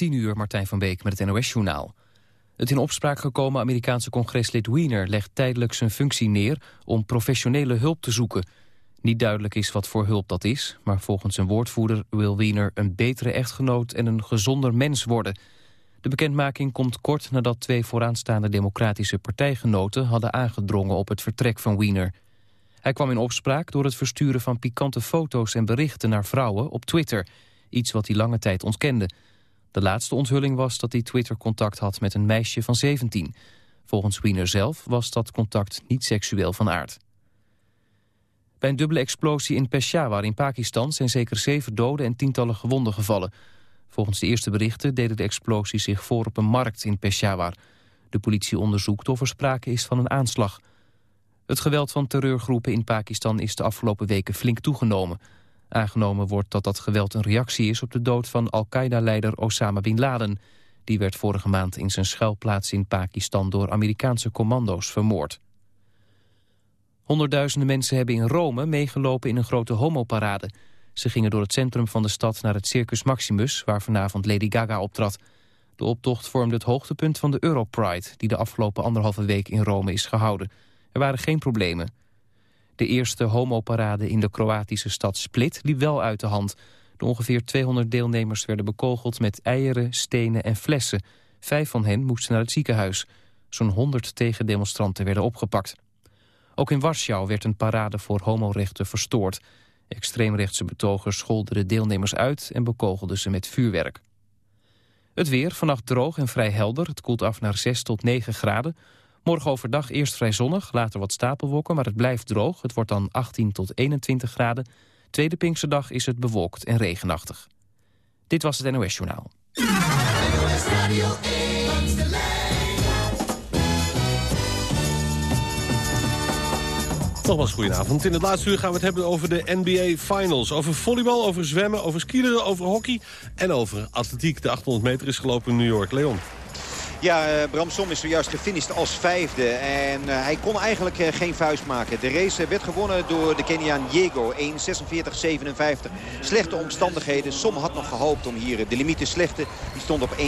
10 uur, Martijn van Beek met het NOS-journaal. Het in opspraak gekomen Amerikaanse congreslid Wiener legt tijdelijk zijn functie neer om professionele hulp te zoeken. Niet duidelijk is wat voor hulp dat is, maar volgens zijn woordvoerder wil Wiener een betere echtgenoot en een gezonder mens worden. De bekendmaking komt kort nadat twee vooraanstaande democratische partijgenoten hadden aangedrongen op het vertrek van Wiener. Hij kwam in opspraak door het versturen van pikante foto's en berichten naar vrouwen op Twitter, iets wat hij lange tijd ontkende. De laatste onthulling was dat hij Twitter contact had met een meisje van 17. Volgens Wiener zelf was dat contact niet seksueel van aard. Bij een dubbele explosie in Peshawar in Pakistan zijn zeker zeven doden en tientallen gewonden gevallen. Volgens de eerste berichten deden de explosies zich voor op een markt in Peshawar. De politie onderzoekt of er sprake is van een aanslag. Het geweld van terreurgroepen in Pakistan is de afgelopen weken flink toegenomen. Aangenomen wordt dat dat geweld een reactie is op de dood van Al-Qaeda-leider Osama Bin Laden. Die werd vorige maand in zijn schuilplaats in Pakistan door Amerikaanse commando's vermoord. Honderdduizenden mensen hebben in Rome meegelopen in een grote homoparade. Ze gingen door het centrum van de stad naar het Circus Maximus... waar vanavond Lady Gaga optrad. De optocht vormde het hoogtepunt van de Europride... die de afgelopen anderhalve week in Rome is gehouden. Er waren geen problemen. De eerste homoparade in de Kroatische stad Split liep wel uit de hand. De ongeveer 200 deelnemers werden bekogeld met eieren, stenen en flessen. Vijf van hen moesten naar het ziekenhuis. Zo'n 100 tegendemonstranten werden opgepakt. Ook in Warschau werd een parade voor homorechten verstoord. Extreemrechtse betogers scholden de deelnemers uit en bekogelden ze met vuurwerk. Het weer, vannacht droog en vrij helder. Het koelt af naar 6 tot 9 graden. Morgen overdag eerst vrij zonnig, later wat stapelwolken, maar het blijft droog. Het wordt dan 18 tot 21 graden. Tweede Pinksterdag is het bewolkt en regenachtig. Dit was het NOS Journaal. Nogmaals goedenavond. In het laatste uur gaan we het hebben over de NBA Finals. Over volleybal, over zwemmen, over skileren, over hockey... en over atletiek. De 800 meter is gelopen in New York. Leon. Ja, uh, Bram Som is zojuist gefinished als vijfde. En uh, hij kon eigenlijk uh, geen vuist maken. De race werd gewonnen door de Keniaan Diego. 1.46.57. Slechte omstandigheden. Som had nog gehoopt om hier de limiet te slechten. Die stond op 1.45.65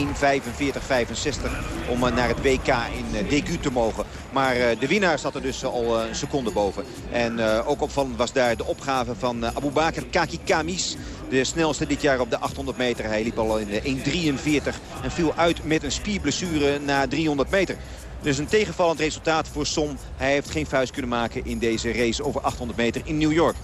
om naar het WK in DQ te mogen. Maar de winnaar zat er dus al een seconde boven. En ook opvallend was daar de opgave van Abu Bakr Kaki Kamis. De snelste dit jaar op de 800 meter. Hij liep al in de 1.43 en viel uit met een spierblessure na 300 meter. Dus een tegenvallend resultaat voor Som. Hij heeft geen vuist kunnen maken in deze race over 800 meter in New York.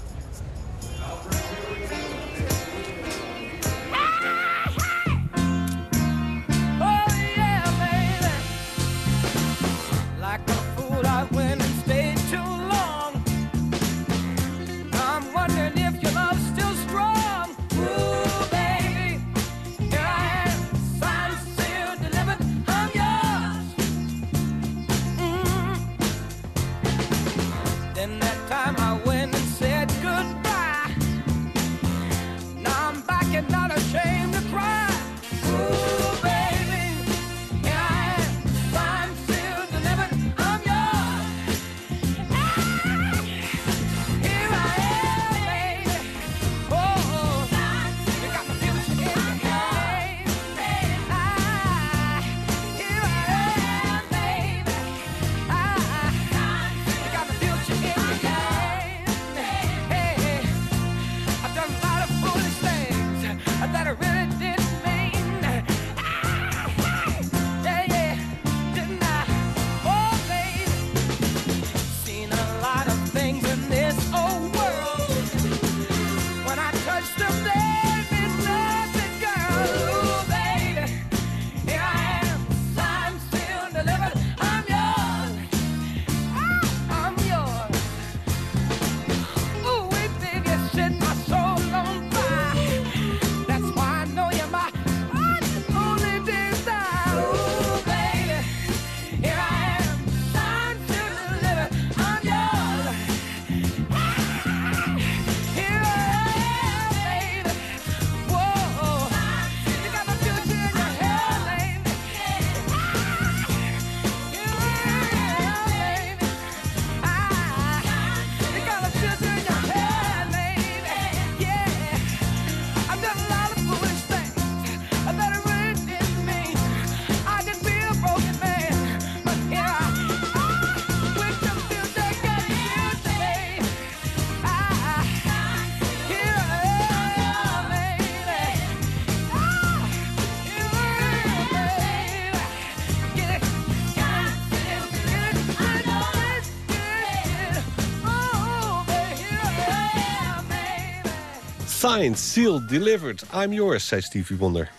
Signed, sealed, delivered. I'm yours, zei Stevie Wonder.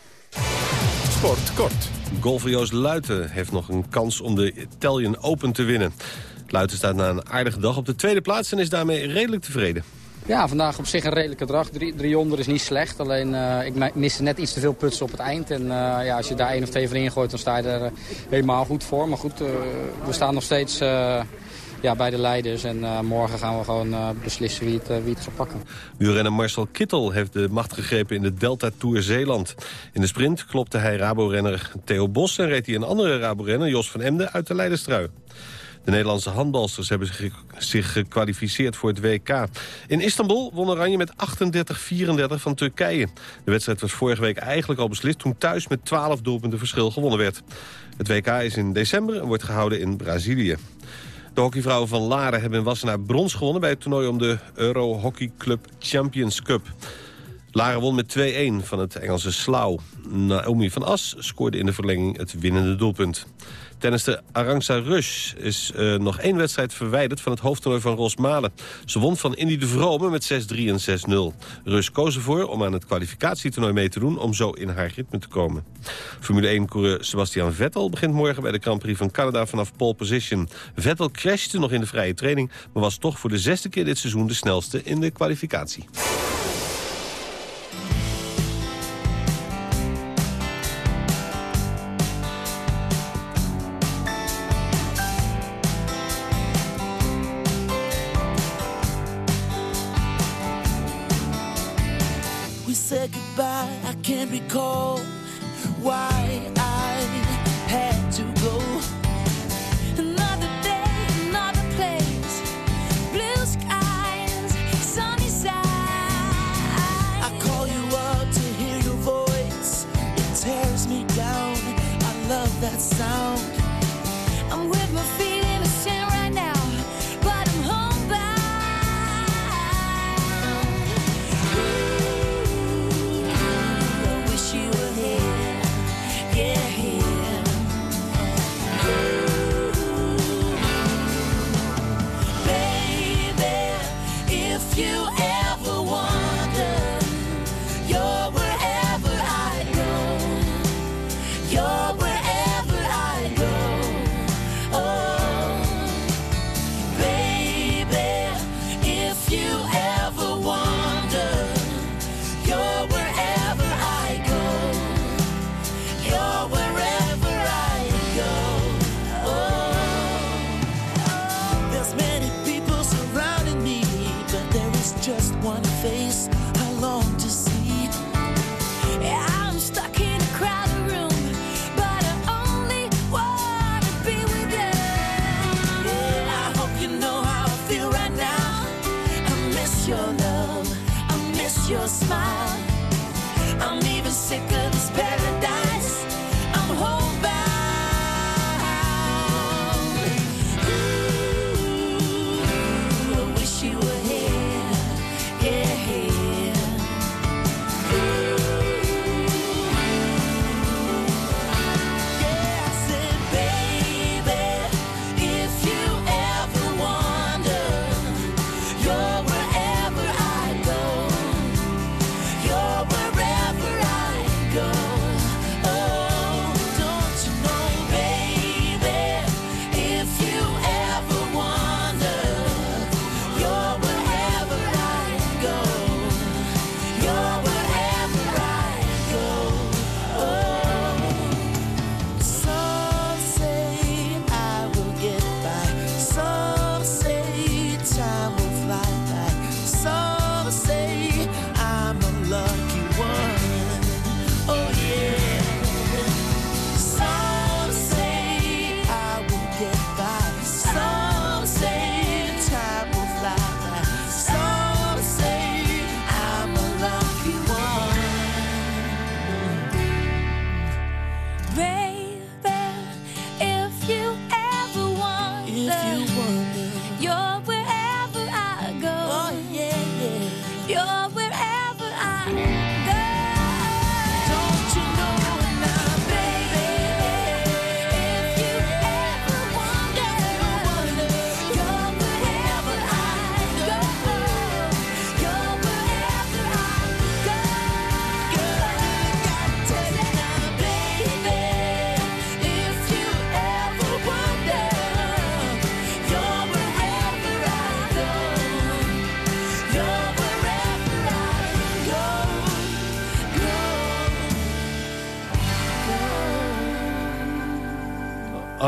Sport kort. Golfer Joost Luiten heeft nog een kans om de Italian Open te winnen. Luiten staat na een aardige dag op de tweede plaats en is daarmee redelijk tevreden. Ja, vandaag op zich een redelijke dag. 300 is niet slecht. Alleen uh, ik miste net iets te veel putsen op het eind. En uh, ja, als je daar één of twee van ingooit, dan sta je er uh, helemaal goed voor. Maar goed, we staan nog steeds ja, bij de leiders. En morgen gaan we gewoon beslissen wie het, wie het gaat pakken. Wielrenner Marcel Kittel heeft de macht gegrepen in de Delta Tour Zeeland. In de sprint klopte hij Rabo-renner Theo Bos en reed hij een andere Rabo-renner, Jos van Emden, uit de leiderstrui. De Nederlandse handbalsters hebben zich gekwalificeerd voor het WK. In Istanbul won Oranje met 38-34 van Turkije. De wedstrijd was vorige week eigenlijk al beslist... toen thuis met 12 doelpunten verschil gewonnen werd. Het WK is in december en wordt gehouden in Brazilië. De hockeyvrouwen van Laren hebben in Wassenaar brons gewonnen... bij het toernooi om de Euro Hockey Club Champions Cup. Laren won met 2-1 van het Engelse Slough. Naomi van As scoorde in de verlenging het winnende doelpunt. Tennister Arantxa Rush is uh, nog één wedstrijd verwijderd van het hoofdtoernooi van Rosmalen. Ze won van Indy de Vrome met 6-3 en 6-0. Rush koos ervoor om aan het kwalificatietoernooi mee te doen om zo in haar ritme te komen. Formule 1-coureur Sebastian Vettel begint morgen bij de Grand Prix van Canada vanaf pole position. Vettel crashte nog in de vrije training, maar was toch voor de zesde keer dit seizoen de snelste in de kwalificatie. Recall why I had to go. Another day, another place, blue skies, sunny side. I call you up to hear your voice. It tears me down. I love that sound.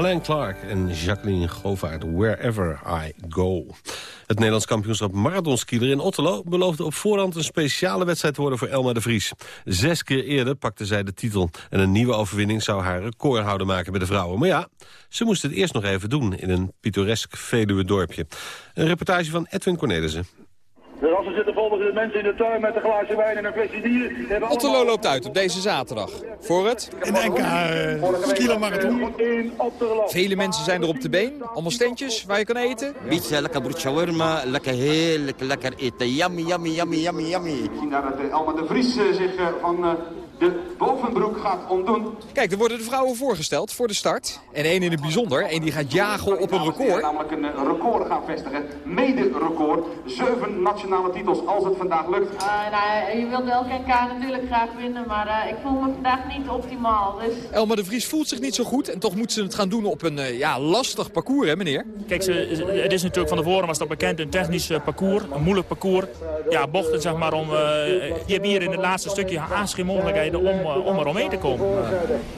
Alain Clark en Jacqueline Govaert, Wherever I Go. Het Nederlands kampioenschap marathonskieler in Otterlo... beloofde op voorhand een speciale wedstrijd te worden voor Elma de Vries. Zes keer eerder pakte zij de titel. En een nieuwe overwinning zou haar recordhouden maken bij de vrouwen. Maar ja, ze moest het eerst nog even doen in een pittoresk Veluwe dorpje. Een reportage van Edwin Cornelissen. De rassen zitten vol de mensen in de tuin met een glaasje wijn en een flesje bier. Otterlo loopt uit op deze zaterdag. Voor het? Een NK uh, marathon. Vele mensen zijn er op de been. Allemaal standjes waar je kan eten. Beetje lekker brood shawarma, lekker heerlijk, lekker eten. Yummy, yummy, yummy, yummy, yummy. Ik zie daar dat Elma de Vries zich van de bovenbroek gaat ontdoen. Kijk, er worden de vrouwen voorgesteld voor de start. En één in het bijzonder, één die gaat jagen op een record. Namelijk een record gaan vestigen, mede-record. Zeven nationale titels als het vandaag lukt. Uh, nou, je wilt elke NK natuurlijk graag winnen, maar uh, ik voel me vandaag niet optimaal. Dus... Elma de Vries voelt zich niet zo goed en toch moet ze het gaan doen op een uh, ja, lastig parcours, hè meneer? Kijk, ze, het is natuurlijk van tevoren was dat bekend een technisch parcours, een moeilijk parcours. Ja, bochten zeg maar om, je hebt hier in het laatste stukje om, om er omheen te komen.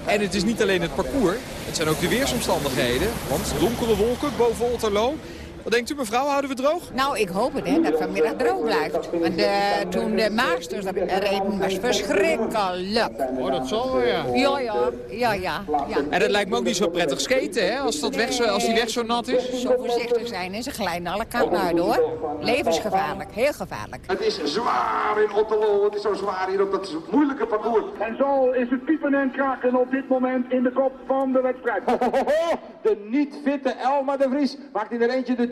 En het is niet alleen het parcours, het zijn ook de weersomstandigheden. Want donkere wolken boven Otterlo. Wat denkt u mevrouw, houden we droog? Nou, ik hoop het, hè, dat het vanmiddag droog blijft. Want de, toen de Masters reden was verschrikkelijk. Oh, dat zal wel, ja. Ja, ja, ja, ja, ja. En dat lijkt me ook niet zo prettig skaten, hè, als, dat weg zo, als die weg zo nat is. Zo voorzichtig zijn en ze glijden alle kanten uit, hoor. Levensgevaarlijk, heel gevaarlijk. Het is zwaar in Otterlo, het is zo zwaar hier op dat moeilijke parcours. En zo is het piepen en kraken op dit moment in de kop van de wedstrijd. De niet fitte Elma de Vries maakt in er eentje de.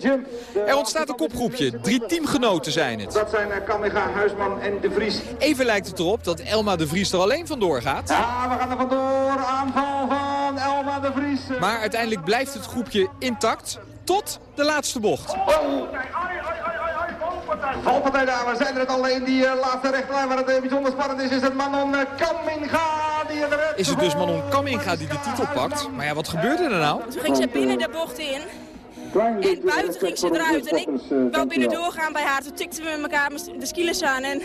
Er ontstaat een kopgroepje. Drie teamgenoten zijn het. Dat zijn Kamega, Huisman en De Vries. Even lijkt het erop dat Elma De Vries er alleen vandoor gaat. Ja, we gaan er vandoor. Aanval van Elma De Vries. Maar uiteindelijk blijft het groepje intact tot de laatste bocht. Oh. Valpartij daar, we zijn er het alleen die uh, laatste rechtlijn. Waar het uh, bijzonder spannend is, is het Manon uh, Kamminga. Die er is het dus Manon Kamminga die de titel pakt. Maar ja, wat gebeurde er nou? Toen ging ze binnen de bocht in. En buiten ging ze eruit en ik wou binnen doorgaan bij haar. Toen tikten we met elkaar de skilers aan en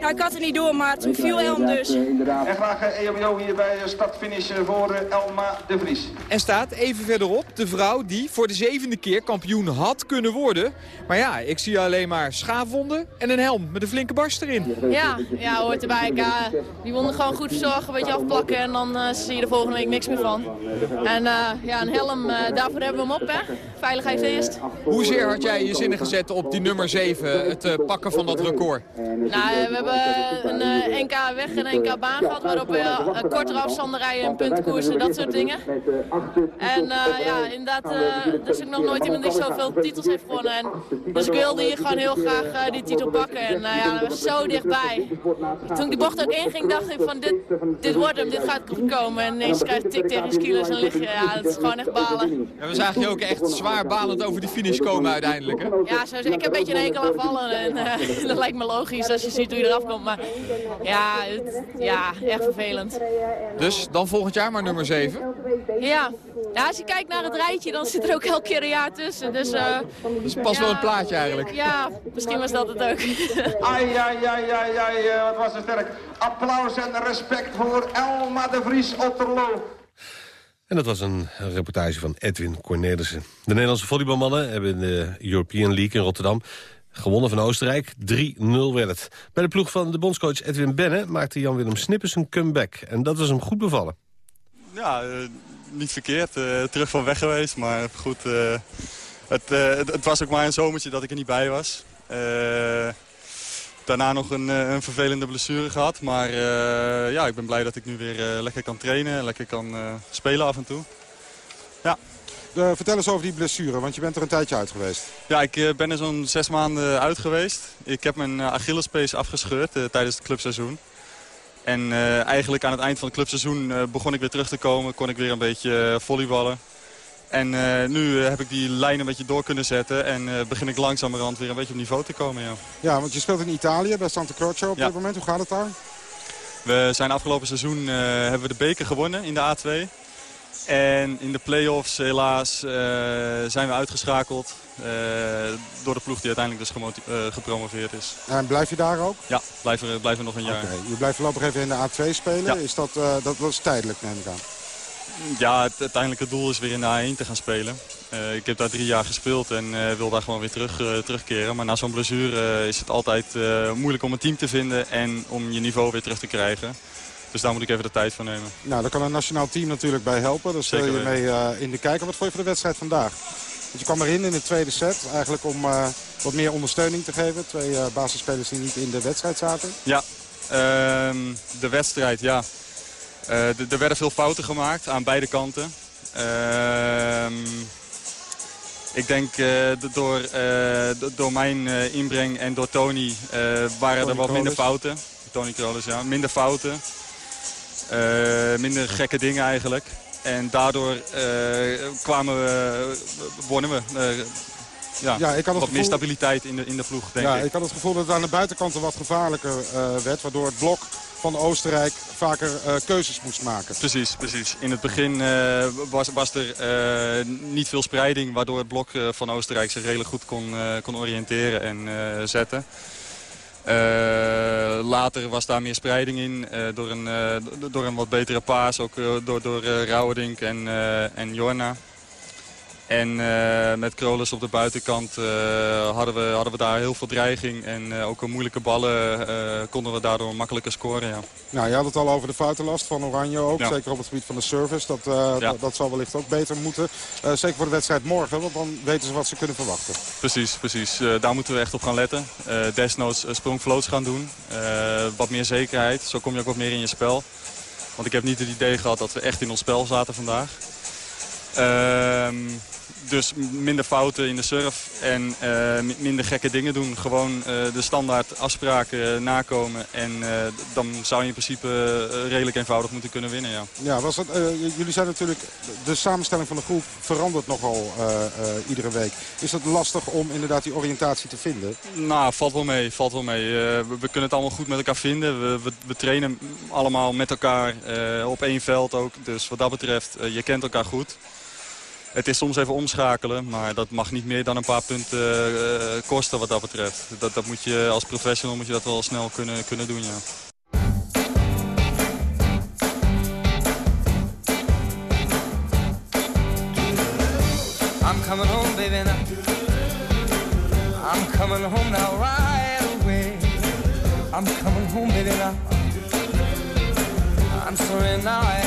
nou, ik had het niet door, maar toen viel Elm dus. En graag EMO hier bij start-finish voor Elma de Vries. En staat even verderop de vrouw die voor de zevende keer kampioen had kunnen worden. Maar ja, ik zie alleen maar schaafwonden en een helm met een flinke barst erin. Ja, ja hoort erbij. Die wonden gewoon goed verzorgen, een beetje afplakken en dan uh, zie je er volgende week niks meer van. En uh, ja, een helm, uh, daarvoor hebben we hem op, hè. Veiligheid eerst. Hoezeer had jij je zinnen gezet op die nummer 7, het pakken van dat record? Nou, we hebben een uh, NK weg en een NK baan gehad, waarop we kortere afstanden rijden en puntenkoersen, dat soort dingen. En ja, inderdaad, er is ook nog nooit iemand die zoveel titels heeft gewonnen. En, dus ik wilde hier gewoon heel graag die titel pakken. En ja, dat was zo dichtbij. Toen ik die bocht ook inging, dacht ik van dit, dit wordt hem, dit gaat komen. En ineens krijg je tik tegen kilo's en lig je. Ja, dat is gewoon echt balen. Ja, we zagen je ook echt zwaar balend over die finish komen uiteindelijk, hè? Ja, zo, ik heb een beetje een enkel aanvallen en dat lijkt me logisch als je ziet hoe je Maar ja, het, ja, echt vervelend. Dus dan volgend jaar maar nummer 7? Ja. ja, als je kijkt naar het rijtje, dan zit er ook elke keer een jaar tussen. Dus, uh, dus pas ja, wel een plaatje eigenlijk. Ja, misschien was dat het ook. ai, ai, ai, ai, ai, wat was het sterk. Applaus en respect voor Elma de Vries Otterlo. En dat was een reportage van Edwin Cornelissen. De Nederlandse volleybalmannen hebben in de European League in Rotterdam Gewonnen van Oostenrijk, 3-0 werd het. Bij de ploeg van de bondscoach Edwin Benne maakte Jan-Willem Snippers een comeback. En dat was hem goed bevallen. Ja, uh, niet verkeerd. Uh, terug van weg geweest, maar goed. Uh, het, het, was ook maar een zomertje dat ik er niet bij was. daarna nog een, een, vervelende blessure gehad. Maar ja, ik ben blij dat ik nu weer lekker kan trainen en lekker kan spelen af en toe. Ja. Uh, vertel eens over die blessure, want je bent er een tijdje uit geweest. Ja, ik uh, ben er zo'n zes maanden uit geweest. Ik heb mijn uh, Achillespees afgescheurd tijdens het clubseizoen. En eigenlijk aan het eind van het clubseizoen begon ik weer terug te komen. Kon ik weer een beetje volleyballen. En nu heb ik die lijn een beetje door kunnen zetten. En begin ik langzamerhand weer een beetje op niveau te komen. Ja, ja want je speelt in Italië bij Santa Croce op ja. dit moment. Hoe gaat het daar? We zijn afgelopen seizoen hebben we de beker gewonnen in de A2. En in de play-offs helaas uh, zijn we uitgeschakeld uh, door de ploeg die uiteindelijk dus uh, gepromoveerd is. En blijf je daar ook? Ja, blijven, blijven nog een jaar. Okay. Je blijft voorlopig even in de A2 spelen. Ja. Is dat, dat was tijdelijk neem ik aan? Ja, het uiteindelijke doel is weer in de A1 te gaan spelen. Uh, ik heb daar drie jaar gespeeld en uh, wil daar gewoon weer terug, uh, terugkeren. Maar na zo'n blessure is het altijd moeilijk om een team te vinden en om je niveau weer terug te krijgen. Dus daar moet ik even de tijd voor nemen. Nou, daar kan een nationaal team natuurlijk bij helpen. Daar stel je mee in de kijker. Wat vond je van de wedstrijd vandaag? Want je kwam erin in de tweede set. Eigenlijk om wat meer ondersteuning te geven. Twee basisspelers die niet in de wedstrijd zaten. Ja, ehm, de wedstrijd, ja. er werden veel fouten gemaakt aan beide kanten. Ehm ik denk door, door mijn inbreng en door Tony waren Tony er wat minder Krolis. fouten. Tony Krolis, ja. Minder fouten. Minder gekke dingen eigenlijk. En daardoor kwamen we, wonnen we. ja, Ja, ik had het wat meer gevoel- stabiliteit in de, in de ploeg, denk ja, ik. ik had het gevoel dat het aan de buitenkant wat gevaarlijker eh, werd. Waardoor het blok van Oostenrijk vaker eh, keuzes moest maken. Precies, precies. In het begin eh, was, was er eh, niet veel spreiding... waardoor het blok eh, van Oostenrijk zich redelijk goed kon, eh, kon oriënteren en eh, zetten. Eh, later was daar meer spreiding in eh, door, een, eh, do- door een wat betere paas. Ook door, door en, en Jorna. En eh, met Krolis op de buitenkant eh, hadden, we, hadden we daar heel veel dreiging. En eh, ook een moeilijke ballen konden we daardoor makkelijker scoren. Ja. Nou, je had het al over de foutenlast van Oranje ook. Ja. Zeker op het gebied van de service. Dat, dat, zal wellicht ook beter moeten. Zeker voor de wedstrijd morgen. Want dan weten ze wat ze kunnen verwachten. Precies, precies. Daar moeten we echt op gaan letten. Desnoods sprongfloats gaan doen. Wat meer zekerheid. Zo kom je ook wat meer in je spel. Want ik heb niet het idee gehad dat we echt in ons spel zaten vandaag. Ehm, dus minder fouten in de surf en eh, mi- minder gekke dingen doen. Gewoon eh, de standaard afspraken eh, nakomen. En dan zou je in principe redelijk eenvoudig moeten kunnen winnen, ja. Ja, was het, j- jullie zijn natuurlijk... De samenstelling van de groep verandert nogal iedere week. Is het lastig om inderdaad die oriëntatie te vinden? Nou, valt wel mee. Valt wel mee. We, we kunnen het allemaal goed met elkaar vinden. We, we, we trainen allemaal met elkaar op één veld ook. Dus wat dat betreft, je kent elkaar goed. Het is soms even omschakelen, maar dat mag niet meer dan een paar punten eh, kosten wat dat betreft. Dat, dat moet je, als professional moet je dat wel snel kunnen, kunnen doen, ja. I'm coming home, baby, now. I'm coming home now, right away. I'm coming home, baby, now. I'm sorry now I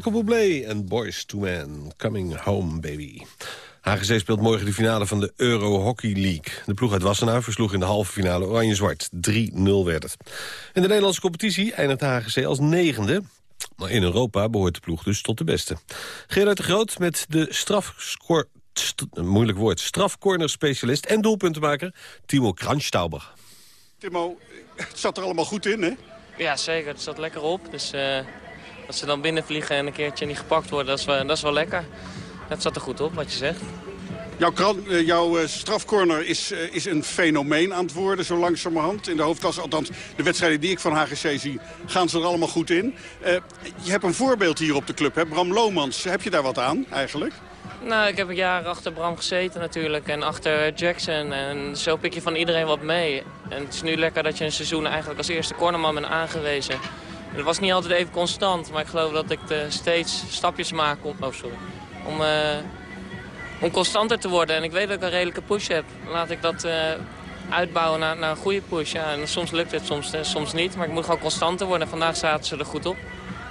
Michael Bublé en Boys to Men. Coming home, baby. HGC speelt morgen de finale van de Euro Hockey League. De ploeg uit Wassenaar versloeg in de halve finale Oranje-Zwart. 3-0 werd het. In de Nederlandse competitie eindigt de HGC als negende. Maar in Europa behoort de ploeg dus tot de beste. Gerard de Groot met de strafscore... een moeilijk woord. Strafcorner-specialist en doelpuntenmaker Timo Kranstauber. Timo, het zat er allemaal goed in, hè? Ja, zeker. Het zat lekker op. Dus uh, als ze dan binnenvliegen en een keertje niet gepakt worden, dat is wel, dat is wel lekker. Het zat er goed op, wat je zegt. Jouw, kran, uh, jouw uh, strafcorner is, uh, is een fenomeen aan het worden, zo langzamerhand. In de hoofdklasse, althans de wedstrijden die ik van HGC zie, gaan ze er allemaal goed in. je hebt een voorbeeld hier op de club, hè? Bram Lomans. Heb je daar wat aan, eigenlijk? Nou, ik heb een jaar achter Bram gezeten natuurlijk en achter Jackson. En zo pik je van iedereen wat mee. En het is nu lekker dat je een seizoen eigenlijk als eerste cornerman bent aangewezen. Het was niet altijd even constant, maar ik geloof dat ik steeds stapjes maak om, oh, sorry, om, constanter te worden. En ik weet dat ik een redelijke push heb. Laat ik dat uh, uitbouwen naar, naar, een goede push. En soms lukt het, soms, uh, soms niet. Maar ik moet gewoon constanter worden. Vandaag zaten ze er goed op.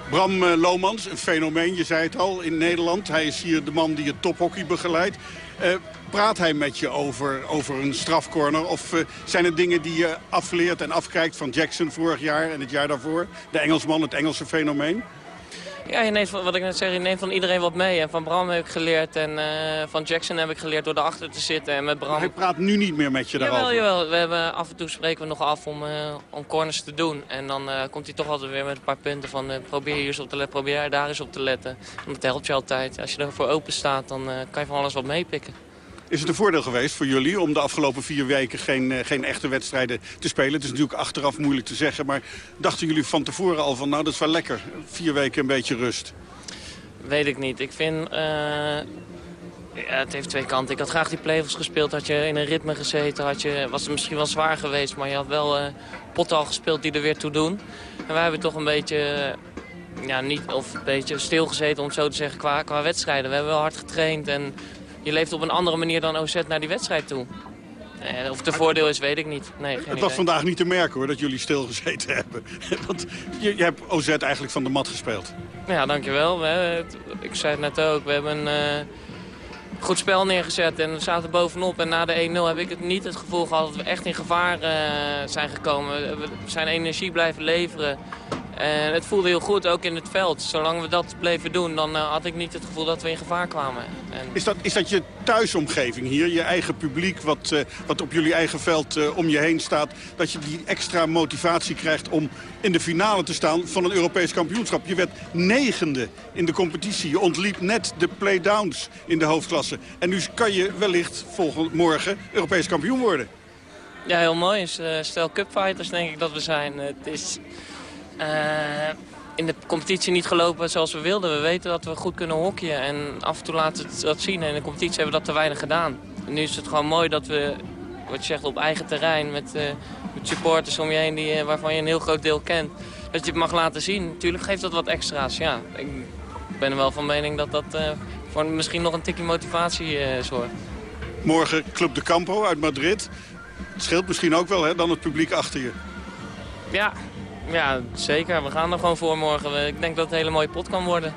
Bram Lomans, een fenomeen, je zei het al, in Nederland. Hij is hier de man die het tophockey begeleidt. Uh, praat hij met je over, over een strafcorner? Of uh, zijn het dingen die je afleert en afkijkt van Jackson vorig jaar en het jaar daarvoor? De Engelsman, het Engelse fenomeen? Ja, je neemt, wat ik net zeg, je neemt van iedereen wat mee. En van Bram heb ik geleerd en uh, van Jackson heb ik geleerd door erachter te zitten. En met Bram... Maar hij praat nu niet meer met je daarover? Jawel, jawel. We hebben, af en toe spreken we nog af om, uh, om corners te doen. En dan uh, komt hij toch altijd weer met een paar punten van probeer hier eens op te letten, probeer daar eens op te letten. Want dat helpt je altijd. Als je ervoor open staat, dan kan je van alles wat meepikken. Is het een voordeel geweest voor jullie om de afgelopen vier weken geen, geen echte wedstrijden te spelen? Het is natuurlijk achteraf moeilijk te zeggen, maar dachten jullie van tevoren al van nou dat is wel lekker, vier weken een beetje rust? Weet ik niet. Ik vind... Ja, het heeft twee kanten. Ik had graag die play-offs gespeeld. Had je in een ritme gezeten. Had je, was het misschien wel zwaar geweest. Maar je had wel uh, potten al gespeeld die er weer toe doen. En wij hebben toch een beetje... ja, niet, of een beetje stilgezeten om het zo te zeggen qua, qua wedstrijden. We hebben wel hard getraind. En je leeft op een andere manier dan OZ naar die wedstrijd toe. Eh, of het een voordeel is, weet ik niet. Nee, het was idee. vandaag niet te merken hoor, dat jullie stilgezeten hebben. Want je, je, hebt OZ eigenlijk van de mat gespeeld. Ja, dankjewel. We, ik zei het net ook, we hebben een uh, goed spel neergezet en we zaten bovenop. En na de 1-0 heb ik het niet het gevoel gehad dat we echt in gevaar uh, zijn gekomen. We zijn energie blijven leveren. En het voelde heel goed, ook in het veld. Zolang we dat bleven doen, dan uh, had ik niet het gevoel dat we in gevaar kwamen. En... Is, dat, is dat je thuisomgeving hier, je eigen publiek... wat, uh, wat op jullie eigen veld uh, om je heen staat... dat je die extra motivatie krijgt om in de finale te staan van een Europees kampioenschap? Je werd negende in de competitie. Je ontliep net de playdowns in de hoofdklasse. En nu kan je wellicht volgend morgen Europees kampioen worden. Ja, heel mooi. Stel cupfighters denk ik dat we zijn. Het is... Uh, in de competitie niet gelopen zoals we wilden. We weten dat we goed kunnen hockeyen en af en toe laten we dat zien. En in de competitie hebben we dat te weinig gedaan. En nu is het gewoon mooi dat we, wat je zegt, op eigen terrein met, uh, met supporters om je heen die, waarvan je een heel groot deel kent. Dat je het mag laten zien. Natuurlijk geeft dat wat extra's, ja. Ik ben er wel van mening dat dat uh, voor misschien nog een tikje motivatie zorgt. Morgen Club de Campo uit Madrid. Het scheelt misschien ook wel hè, dan het publiek achter je. Ja, ja, zeker. We gaan er gewoon voor morgen. Ik denk dat het een hele mooie pot kan worden.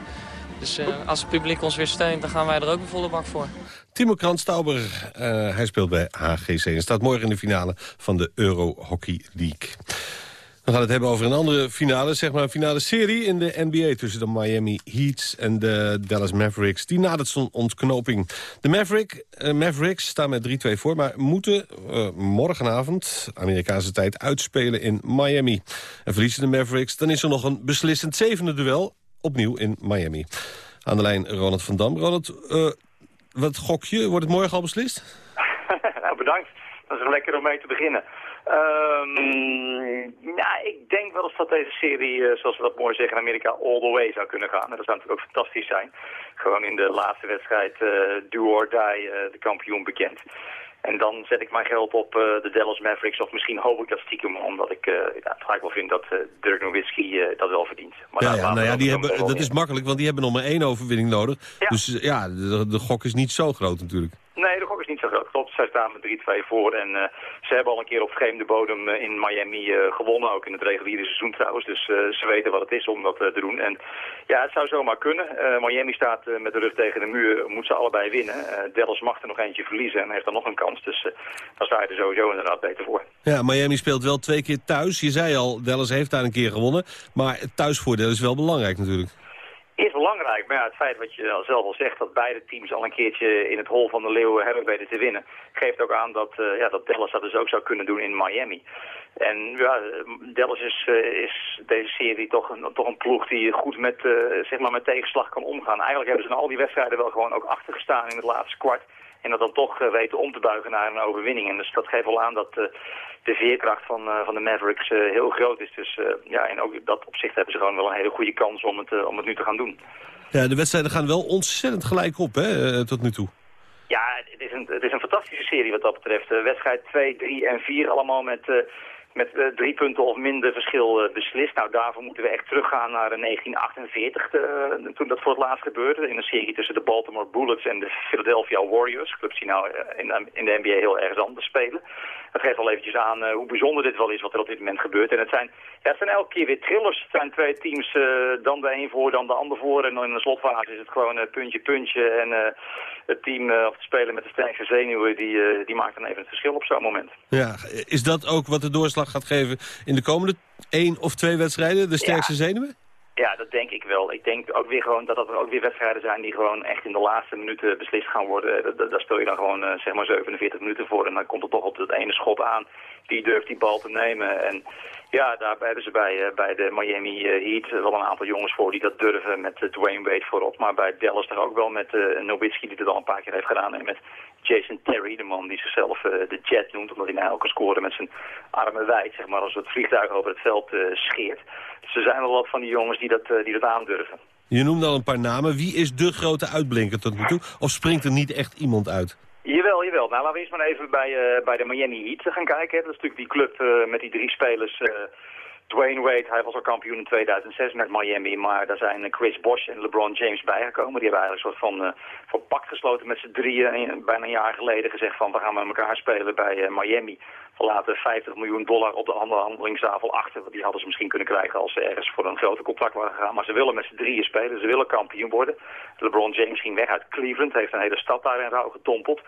Dus uh, als het publiek ons weer steunt, dan gaan wij er ook een volle bak voor. Timo Krantstauber, uh, hij speelt bij HGC en staat morgen in de finale van de Euro Hockey League. We gaan het hebben over een andere finale, zeg maar een finale serie in de NBA... tussen de Miami Heat en de Dallas Mavericks. Die nadert zo'n ontknoping. De uh, Mavericks staan met 3-2 voor... maar moeten uh, morgenavond, Amerikaanse tijd, uitspelen in Miami. En verliezen de Mavericks, dan is er nog een beslissend zevende duel... opnieuw in Miami. Aan de lijn Ronald van Dam. Ronald, uh, wat gok je? Wordt het morgen al beslist? nou, bedankt. Dat is lekker om mee te beginnen. Um, nou, ik denk wel eens dat deze serie, uh, zoals we dat mooi zeggen in Amerika, all the way zou kunnen gaan. En dat zou natuurlijk ook fantastisch zijn. Gewoon in de laatste wedstrijd uh, do or die uh, de kampioen bekend. En dan zet ik mijn geld op de Dallas Mavericks. Of misschien hoop ik dat stiekem, omdat ik ja, het wel vind dat Dirk Nowitzki dat wel verdient. Maar ja, ja, nou ja, die hebben, dat is makkelijk, want die hebben nog maar één overwinning nodig. Dus ja, de, de gok is niet zo groot natuurlijk. Nee, de gok is niet zo groot. Klopt, zij staan met 3-2 voor. En uh, ze hebben al een keer op vreemde bodem in Miami uh, gewonnen. Ook in het reguliere seizoen trouwens. Dus ze weten wat het is om dat te doen. En ja, het zou zomaar kunnen. Miami staat met de rug tegen de muur. Moet ze allebei winnen. Dallas mag er nog eentje verliezen en heeft dan nog een kans. Dus dan sta je er sowieso inderdaad beter voor. Ja, Miami speelt wel twee keer thuis. Je zei al, Dallas heeft daar een keer gewonnen. Maar het thuisvoordeel is wel belangrijk natuurlijk is belangrijk, maar ja, het feit wat je zelf al zegt... dat beide teams al een keertje in het hol van de leeuwen hebben weten te winnen... geeft ook aan dat, uh, ja, dat Dallas dat dus ook zou kunnen doen in Miami. En ja, Dallas is, uh, is deze serie toch een, toch een ploeg die goed met, uh, zeg maar met tegenslag kan omgaan. Eigenlijk hebben ze in al die wedstrijden wel gewoon ook achtergestaan in het laatste kwart... En dat dan toch weten om te buigen naar een overwinning. En dus dat geeft wel aan dat de veerkracht van, uh, van de Mavericks heel groot is. Dus ja, en ook dat opzicht hebben ze gewoon wel een hele goede kans om het, om het nu te gaan doen. Ja, de wedstrijden gaan wel ontzettend gelijk op, hè, tot nu toe. Ja, het is, een, het is een fantastische serie wat dat betreft. wedstrijd 2, 3 en 4 allemaal met met uh, drie punten of minder verschil uh, beslist. Nou, daarvoor moeten we echt teruggaan naar 1948, uh, toen dat voor het laatst gebeurde. In een serie tussen de Baltimore Bullets en de Philadelphia Warriors. Clubs die nou in de, in, de, NBA heel erg anders spelen. Dat geeft wel eventjes aan hoe bijzonder dit wel is wat er op dit moment gebeurt. En het zijn, ja, het zijn elke keer weer trillers. Het zijn twee teams, dan de een voor, dan de ander voor. En dan in de slotfase is het gewoon puntje, puntje. En het team, of te spelen met de sterkste zenuwen, die, die maakt dan even het verschil op zo'n moment. Ja, is dat ook wat de doorslag gaat geven in de komende één of twee wedstrijden? De sterkste zenuwen? Ja, dat denk ik wel. Ik denk ook weer gewoon dat er ook weer wedstrijden zijn die gewoon echt in de laatste minuten beslist gaan worden. Daar speel je dan gewoon uh, zeg maar 47 minuten voor en dan komt er toch op dat ene schot aan. Die durft die bal te nemen. En ja, daarbij hebben ze bij, uh, bij de Miami uh, Heat wel een aantal jongens voor die dat durven met Dwayne Wade voorop. Maar bij Dallas toch ook wel met Nowitzki die het al een paar keer heeft gedaan. En met Jason Terry, de man die zichzelf de Jet noemt, omdat hij nou kan scoren met zijn armen wijd, zeg maar, als het vliegtuig over het veld scheert. Er zijn wel wat van die jongens die dat, die dat aandurven. Je noemde al een paar namen. Wie is de grote uitblinker tot nu toe? Of springt er niet echt iemand uit? Jawel, jawel. Nou, laten we eerst maar even bij, uh, bij de Miami Heat gaan kijken. Dat is natuurlijk die club uh, met die drie spelers... Uh, Dwayne Wade, hij was al kampioen in 2006 met Miami, maar daar zijn Chris Bosh en LeBron James bijgekomen. Die hebben eigenlijk een soort van, van pact gesloten met z'n drieën, bijna een jaar geleden gezegd van we gaan met elkaar spelen bij Miami. We laten 50 miljoen dollar op de onderhandelingstafel achter, want die hadden ze misschien kunnen krijgen als ze ergens voor een groter contract waren gegaan. Maar ze willen met z'n drieën spelen, ze willen kampioen worden. LeBron James ging weg uit Cleveland, heeft een hele stad daar in getompeld.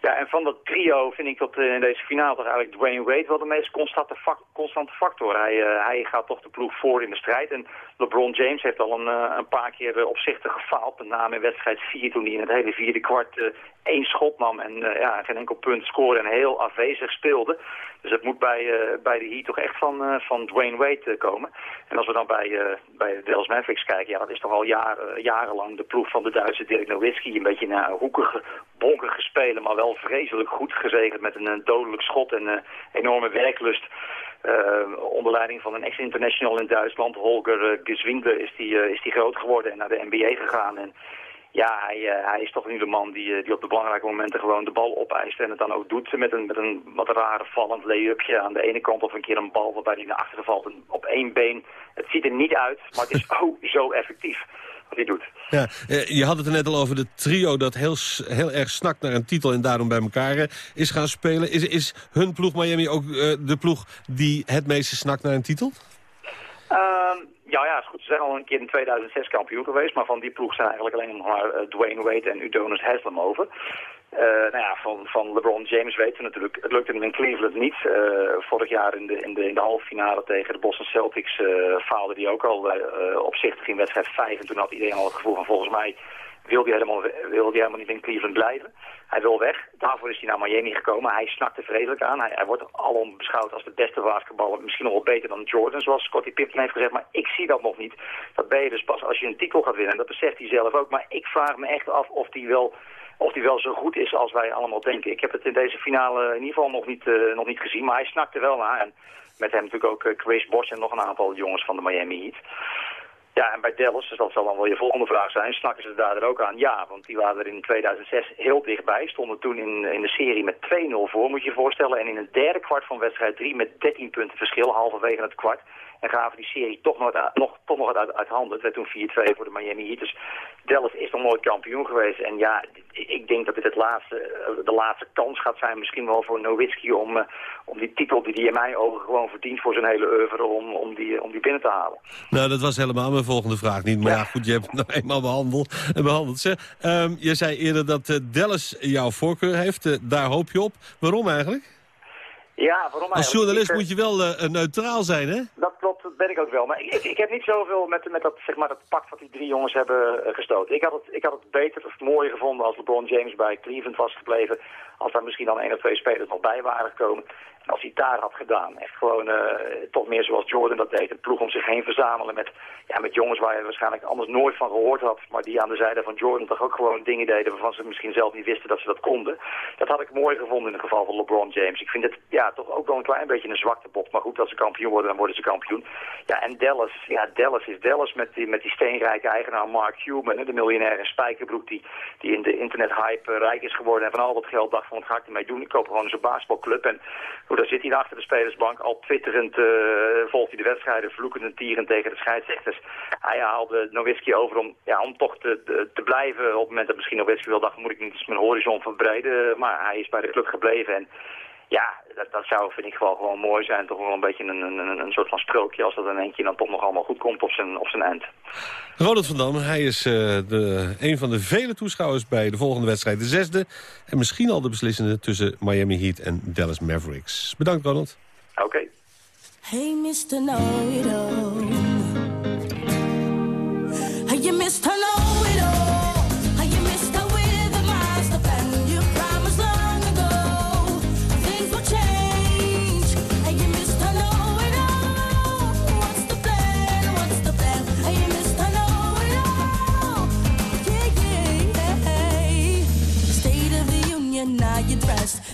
Ja, en van dat trio vind ik dat in deze finale toch eigenlijk Dwayne Wade wel de meest constante, constante factor. Hij hij gaat toch de ploeg voor in de strijd. En LeBron James heeft al een, uh, een paar keer uh, opzichtig gefaald. Met name in wedstrijd 4 toen hij in het hele vierde kwart uh, één schot nam. En ja, geen enkel punt scoorde en heel afwezig speelde. Dus het moet bij, bij de Heat toch echt van, van Dwayne Wade komen. En als we dan bij, bij de Dallas Mavericks kijken. Ja, dat is toch al jaren, jarenlang de ploeg van de Duitse Dirk Nowitzki. Een beetje naar hoekige, bonkige spelen. Maar wel vreselijk goed gezegend met een, dodelijk schot en enorme werklust. Uh, onder leiding van een ex-international in Duitsland, Holger uh, Geswindler, is die, uh, is die groot geworden en naar de NBA gegaan. En ja, hij, hij is toch nu de man die, die op de belangrijke momenten gewoon de bal opeist en het dan ook doet met een, met een wat rare vallend lay-upje aan de ene kant of een keer een bal waarbij hij naar achteren valt op één been. Het ziet er niet uit, maar het is oh zo effectief doet. Ja, je had het er net al over de trio dat heel, heel erg snakt naar een titel en daarom bij elkaar is gaan spelen. Is, is hun ploeg Miami ook de ploeg die het meeste snakt naar een titel? Um, ja, ja, is goed. Ze zijn al een keer in 2006 kampioen geweest, maar van die ploeg zijn eigenlijk alleen nog maar Dwayne Wade en Udonis Haslem over. Uh, nou ja, van, van LeBron James weten we natuurlijk, het lukte hem in Cleveland niet. Uh, vorig jaar in de, in, de, in de halve finale tegen de Boston Celtics uh, faalde hij ook al opzichtig in wedstrijd 5. En toen had iedereen al het gevoel van volgens mij wil hij helemaal, wil hij helemaal niet in Cleveland blijven. Hij wil weg. Daarvoor is hij naar Miami gekomen. Hij snakte vreselijk aan. Hij, hij wordt alom beschouwd als de beste basketballer. Misschien nog wel beter dan Jordan, zoals Scottie Pippen heeft gezegd. Maar ik zie dat nog niet. Dat ben je dus pas als je een titel gaat winnen. En dat beseft hij zelf ook. Maar ik vraag me echt af of hij wel of hij wel zo goed is als wij allemaal denken. Ik heb het in deze finale in ieder geval nog niet, uh, nog niet gezien, maar hij snakte wel naar. En met hem natuurlijk ook uh, Chris Bosh en nog een aantal jongens van de Miami Heat. Ja, en bij Dallas, dus dat zal dan wel je volgende vraag zijn, snakken ze daar er ook aan? Ja, want die waren er in 2006 heel dichtbij. Stonden toen in, in de serie met 2-0 voor, moet je je voorstellen. En in het derde kwart van wedstrijd 3 met 13 punten verschil, halverwege het kwart. En gaven die serie toch nog, nog, toch nog uit, uit handen. Het werd toen 4-2 voor de Miami Heat. Dus Dallas is nog nooit kampioen geweest. En ja, ik denk dat dit het laatste, eh, de laatste kans gaat zijn misschien wel voor Nowitzki om, uh, om die titel die hij in mijn ogen gewoon verdient voor zijn hele oeuvre om, om, die, om die binnen te halen. Nou, dat was helemaal mijn volgende vraag niet. Maar ja, goed, je hebt het nou eenmaal behandeld. behandeld. Zeg, um, je zei eerder dat Dallas jouw voorkeur heeft. daar hoop je op. Waarom eigenlijk? Ja, waarom eigenlijk? Als journalist moet je wel uh, neutraal zijn, hè? Dat klopt, dat ben ik ook wel. Maar ik, ik, heb niet zoveel met, met dat, zeg maar, dat pak wat die drie jongens hebben uh, gestoten. Ik had, het, ik had het beter of mooier gevonden als LeBron James bij Cleveland was gebleven. Als daar misschien dan één of twee spelers nog bij waren gekomen. Als hij daar had gedaan, echt gewoon uh, toch meer zoals Jordan dat deed. Een ploeg om zich heen verzamelen met, ja, met jongens waar je waarschijnlijk anders nooit van gehoord had. Maar die aan de zijde van Jordan toch ook gewoon dingen deden waarvan ze misschien zelf niet wisten dat ze dat konden. Dat had ik mooi gevonden in het geval van LeBron James. Ik vind het ja, toch ook wel een klein beetje een zwakte bocht. Maar goed, als ze kampioen worden, dan worden ze kampioen. Ja, en Dallas, ja, Dallas is Dallas met die, met die steenrijke eigenaar Mark Cuban, de miljonair in Spijkerbroek die, die in de internethype rijk is geworden en van al dat geld dacht van wat ga ik ermee doen? Ik koop gewoon zo'n basketbalclub en hoe daar zit hij achter de spelersbank. Al twitterend uh, volgt hij de wedstrijden, vloekend en tierend tegen de scheidsrechters. Hij haalde Nowitzki over om, ja, om toch te, te, blijven. Op het moment dat misschien Nowitzki wil dacht, moet ik mijn horizon verbreden. Maar hij is bij de club gebleven en ja, dat, dat zou vind ik gewoon, gewoon mooi zijn. Toch wel een beetje een, een, een soort van sprookje als dat in keer dan toch nog allemaal goed komt op zijn, op zijn eind. Ronald van Dam, hij is uh, de, een van de vele toeschouwers bij de volgende wedstrijd. De zesde en misschien al de beslissende tussen Miami Heat en Dallas Mavericks. Bedankt Ronald. Oké. Okay. Hey Mr. Know-it-all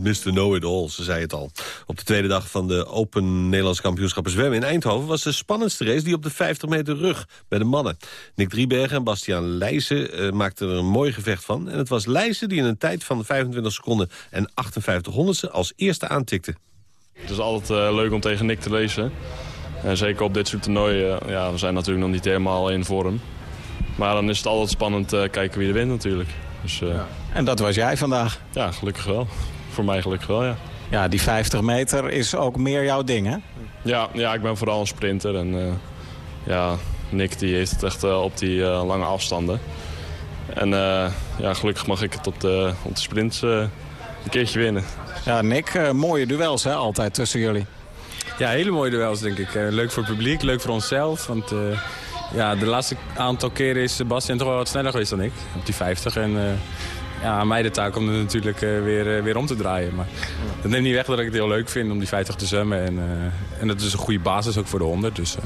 Met Mr. Know It All, ze zei het al. Op de tweede dag van de Open Nederlandse kampioenschappen zwemmen in Eindhoven... was de spannendste race die op de 50 meter rug bij de mannen. Nick Driebergen en Bastiaan Leijzen uh, maakten er een mooi gevecht van. En het was Leijzen die in een tijd van 25 seconden en 58 honderdste als eerste aantikte. Het is altijd uh, leuk om tegen Nick te lezen. En zeker op dit soort toernooien, uh, ja, we zijn natuurlijk nog niet helemaal in vorm. Maar dan is het altijd spannend kijken wie er wint natuurlijk. Dus, ja. En dat was jij vandaag? Ja, gelukkig wel. Voor mij gelukkig wel, ja. Ja, die 50 meter is ook meer jouw ding, hè? Ja, ja ik ben vooral een sprinter. En uh, ja, Nick die heeft het echt uh, op die uh, lange afstanden. En ja, gelukkig mag ik het op de, op de sprints een keertje winnen. Ja, Nick, mooie duels hè, altijd tussen jullie. Ja, hele mooie duels denk ik. leuk voor het publiek, leuk voor onszelf. Want ja, de laatste aantal keren is Sebastian toch wel wat sneller geweest dan ik. Op die 50. En ja, aan mij de taak om het natuurlijk uh, weer, uh, weer om te draaien. Maar dat neemt niet weg dat ik het heel leuk vind om die 50 te zwemmen. En, uh, en dat is een goede basis ook voor de 100. Dus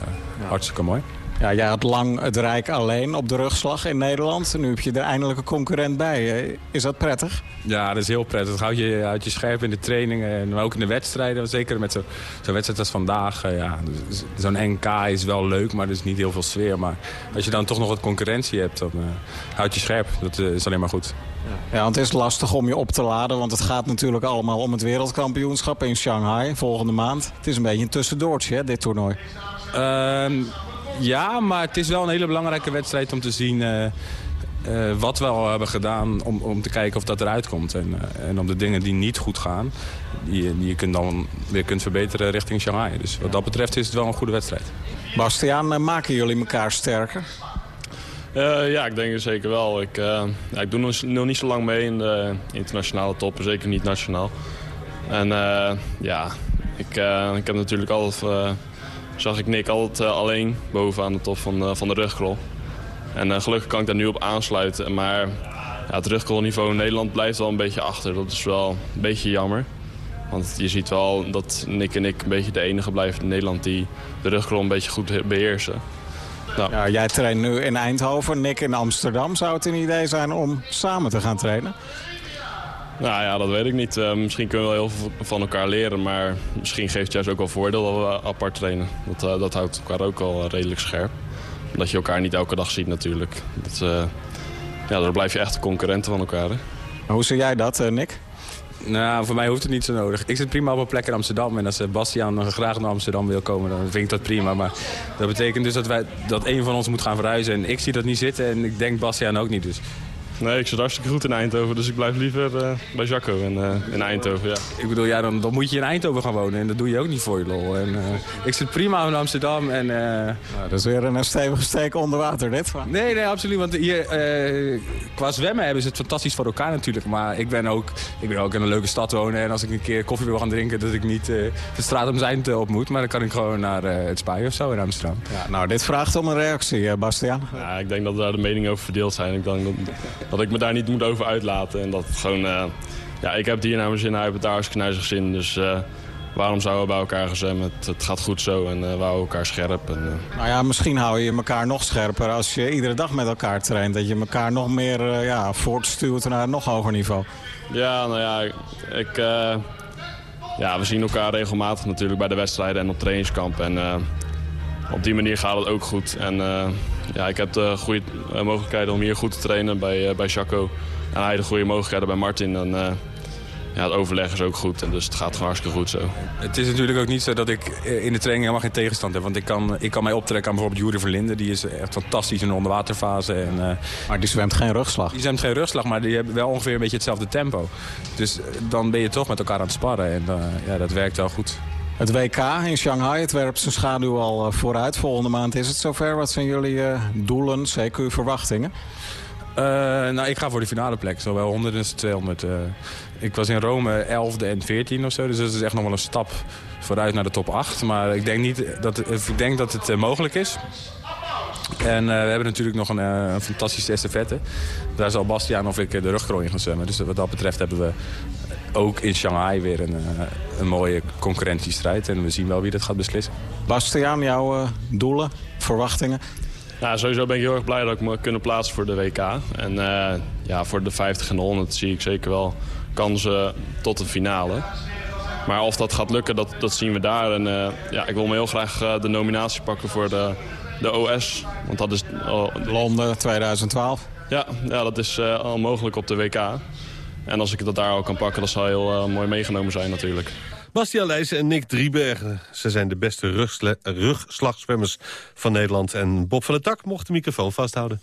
hartstikke mooi. Ja, jij had lang het Rijk alleen op de rugslag in Nederland. Nu heb je er eindelijk een concurrent bij. Is dat prettig? Ja, dat is heel prettig. Het houdt je, houdt je scherp in de trainingen en ook in de wedstrijden. Zeker met zo'n zo wedstrijd als vandaag. Ja, Zo'n NK is wel leuk, maar er is niet heel veel sfeer. Maar als je dan toch nog wat concurrentie hebt, dan uh, houd je scherp. Dat is alleen maar goed. Ja, want het is lastig om je op te laden. Want het gaat natuurlijk allemaal om het wereldkampioenschap in Shanghai volgende maand. Het is een beetje een tussendoortje, hè, dit toernooi. Uh, ja, maar het is wel een hele belangrijke wedstrijd om te zien... Uh, uh, wat we al hebben gedaan om, om te kijken of dat eruit komt. En, uh, en om de dingen die niet goed gaan, die, die je kunt dan weer kunt verbeteren richting Shanghai. Dus wat dat betreft is het wel een goede wedstrijd. Bastiaan, maken jullie elkaar sterker? Uh, ja, ik denk het zeker wel. Ik, uh, ja, ik doe nog, nog, niet zo lang mee in de internationale top, zeker niet nationaal. En uh, ja, ik, ik heb natuurlijk altijd, zag ik Nick altijd alleen bovenaan de top van, van de rugkrol. En gelukkig kan ik daar nu op aansluiten. Maar ja, het rugkrolniveau in Nederland blijft wel een beetje achter. Dat is wel een beetje jammer. Want je ziet wel dat Nick en ik een beetje de enige blijven in Nederland die de rugkrol een beetje goed beheersen. Nou. Ja, jij traint nu in Eindhoven, Nick in Amsterdam. Zou het een idee zijn om samen te gaan trainen? Nou ja, dat weet ik niet. Uh, misschien kunnen we wel heel veel van elkaar leren. Maar misschien geeft het juist ook wel voordeel dat we apart trainen. Dat, uh, dat houdt elkaar ook wel redelijk scherp. Omdat je elkaar niet elke dag ziet natuurlijk. Dat, uh, ja, dan blijf je echt concurrenten van elkaar. Hè? Hoe zie jij dat, Nick? Nou, voor mij hoeft het niet zo nodig. Ik zit prima op een plek in Amsterdam. En als Bastiaan graag naar Amsterdam wil komen, dan vind ik dat prima. Maar dat betekent dus dat, wij, dat een van ons moet gaan verhuizen. En ik zie dat niet zitten en ik denk Bastiaan ook niet. Dus Nee, ik zit hartstikke goed in Eindhoven, dus ik blijf liever uh, bij Jacco in, uh, in Eindhoven. Ja. Ik bedoel, ja, dan, dan moet je in Eindhoven gaan wonen en dat doe je ook niet voor je lol. En, uh, ik zit prima in Amsterdam en... Nou, dat is weer een stevige steek onder water, dit. Nee, nee, absoluut, want hier, qua zwemmen hebben ze het fantastisch voor elkaar natuurlijk. Maar ik ben, ook, ik ben ook in een leuke stad wonen en als ik een keer koffie wil gaan drinken... dat ik niet de straat om zijn op moet, maar dan kan ik gewoon naar het Spui of zo in Amsterdam. Ja, nou, dit vraagt om een reactie, Bastiaan. Ja, ik denk dat daar de meningen over verdeeld zijn. Ik denk dat, dat ik me daar niet moet over uitlaten. En dat het gewoon, uh, ja, ik heb het hier naar mijn zin, hij heeft het daar hartstikke naar zin. Dus uh, waarom zouden we bij elkaar gezemmen? Het, het gaat goed zo en uh, we houden elkaar scherp. En, Nou ja, misschien hou je elkaar nog scherper als je iedere dag met elkaar traint. Dat je elkaar nog meer ja, voortstuurt naar een nog hoger niveau. Ja, nou ja, ik... ja, we zien elkaar regelmatig natuurlijk bij de wedstrijden en op trainingskamp. En op die manier gaat het ook goed. En ja, ik heb de goede mogelijkheden om hier goed te trainen bij, bij Jaco. En hij de goede mogelijkheden bij Martin. En, uh, ja, het overleg is ook goed. En dus het gaat gewoon hartstikke goed zo. Het is natuurlijk ook niet zo dat ik in de training helemaal geen tegenstand heb. Want ik kan, ik kan mij optrekken aan bijvoorbeeld Jury Verlinde. Die is echt fantastisch in de onderwaterfase. En, uh, maar die zwemt geen rugslag. Die zwemt geen rugslag, maar die hebben wel ongeveer een beetje hetzelfde tempo. Dus dan ben je toch met elkaar aan het sparren. En uh, ja, dat werkt wel goed. Het WK in Shanghai, het werpt zijn schaduw al vooruit. Volgende maand is het zover. Wat zijn jullie uh, doelen, CQ verwachtingen? Uh, nou, ik ga voor de finale plek. Zowel 100 als 200. Uh, ik was in Rome 11e en 14 of zo. Dus dat is echt nog wel een stap vooruit naar de top 8. Maar ik denk, niet dat, ik denk dat het mogelijk is. En we hebben natuurlijk nog een, fantastische estafette. Daar zal Bastiaan of ik de rugkrol in gaan zwemmen. Dus wat dat betreft hebben we ook in Shanghai weer een, uh, een mooie concurrentiestrijd. En we zien wel wie dat gaat beslissen. Bastiaan, jouw doelen, verwachtingen? Ja, sowieso ben ik heel erg blij dat ik me kunnen plaatsen voor de WK. En uh, ja, voor de 50 en 100 zie ik zeker wel kansen tot de finale. Maar of dat gaat lukken, dat, dat zien we daar. En uh, ja, ik wil me heel graag uh, de nominatie pakken voor de, de OS. Want dat is... Londen 2012. Ja, ja dat is al mogelijk op de WK. En als ik dat daar al kan pakken, dat zou heel mooi meegenomen zijn natuurlijk. Bastiaan Leijzen en Nick Driebergen. Ze zijn de beste rugslagzwemmers van Nederland. En Bob van der Tak mocht de microfoon vasthouden.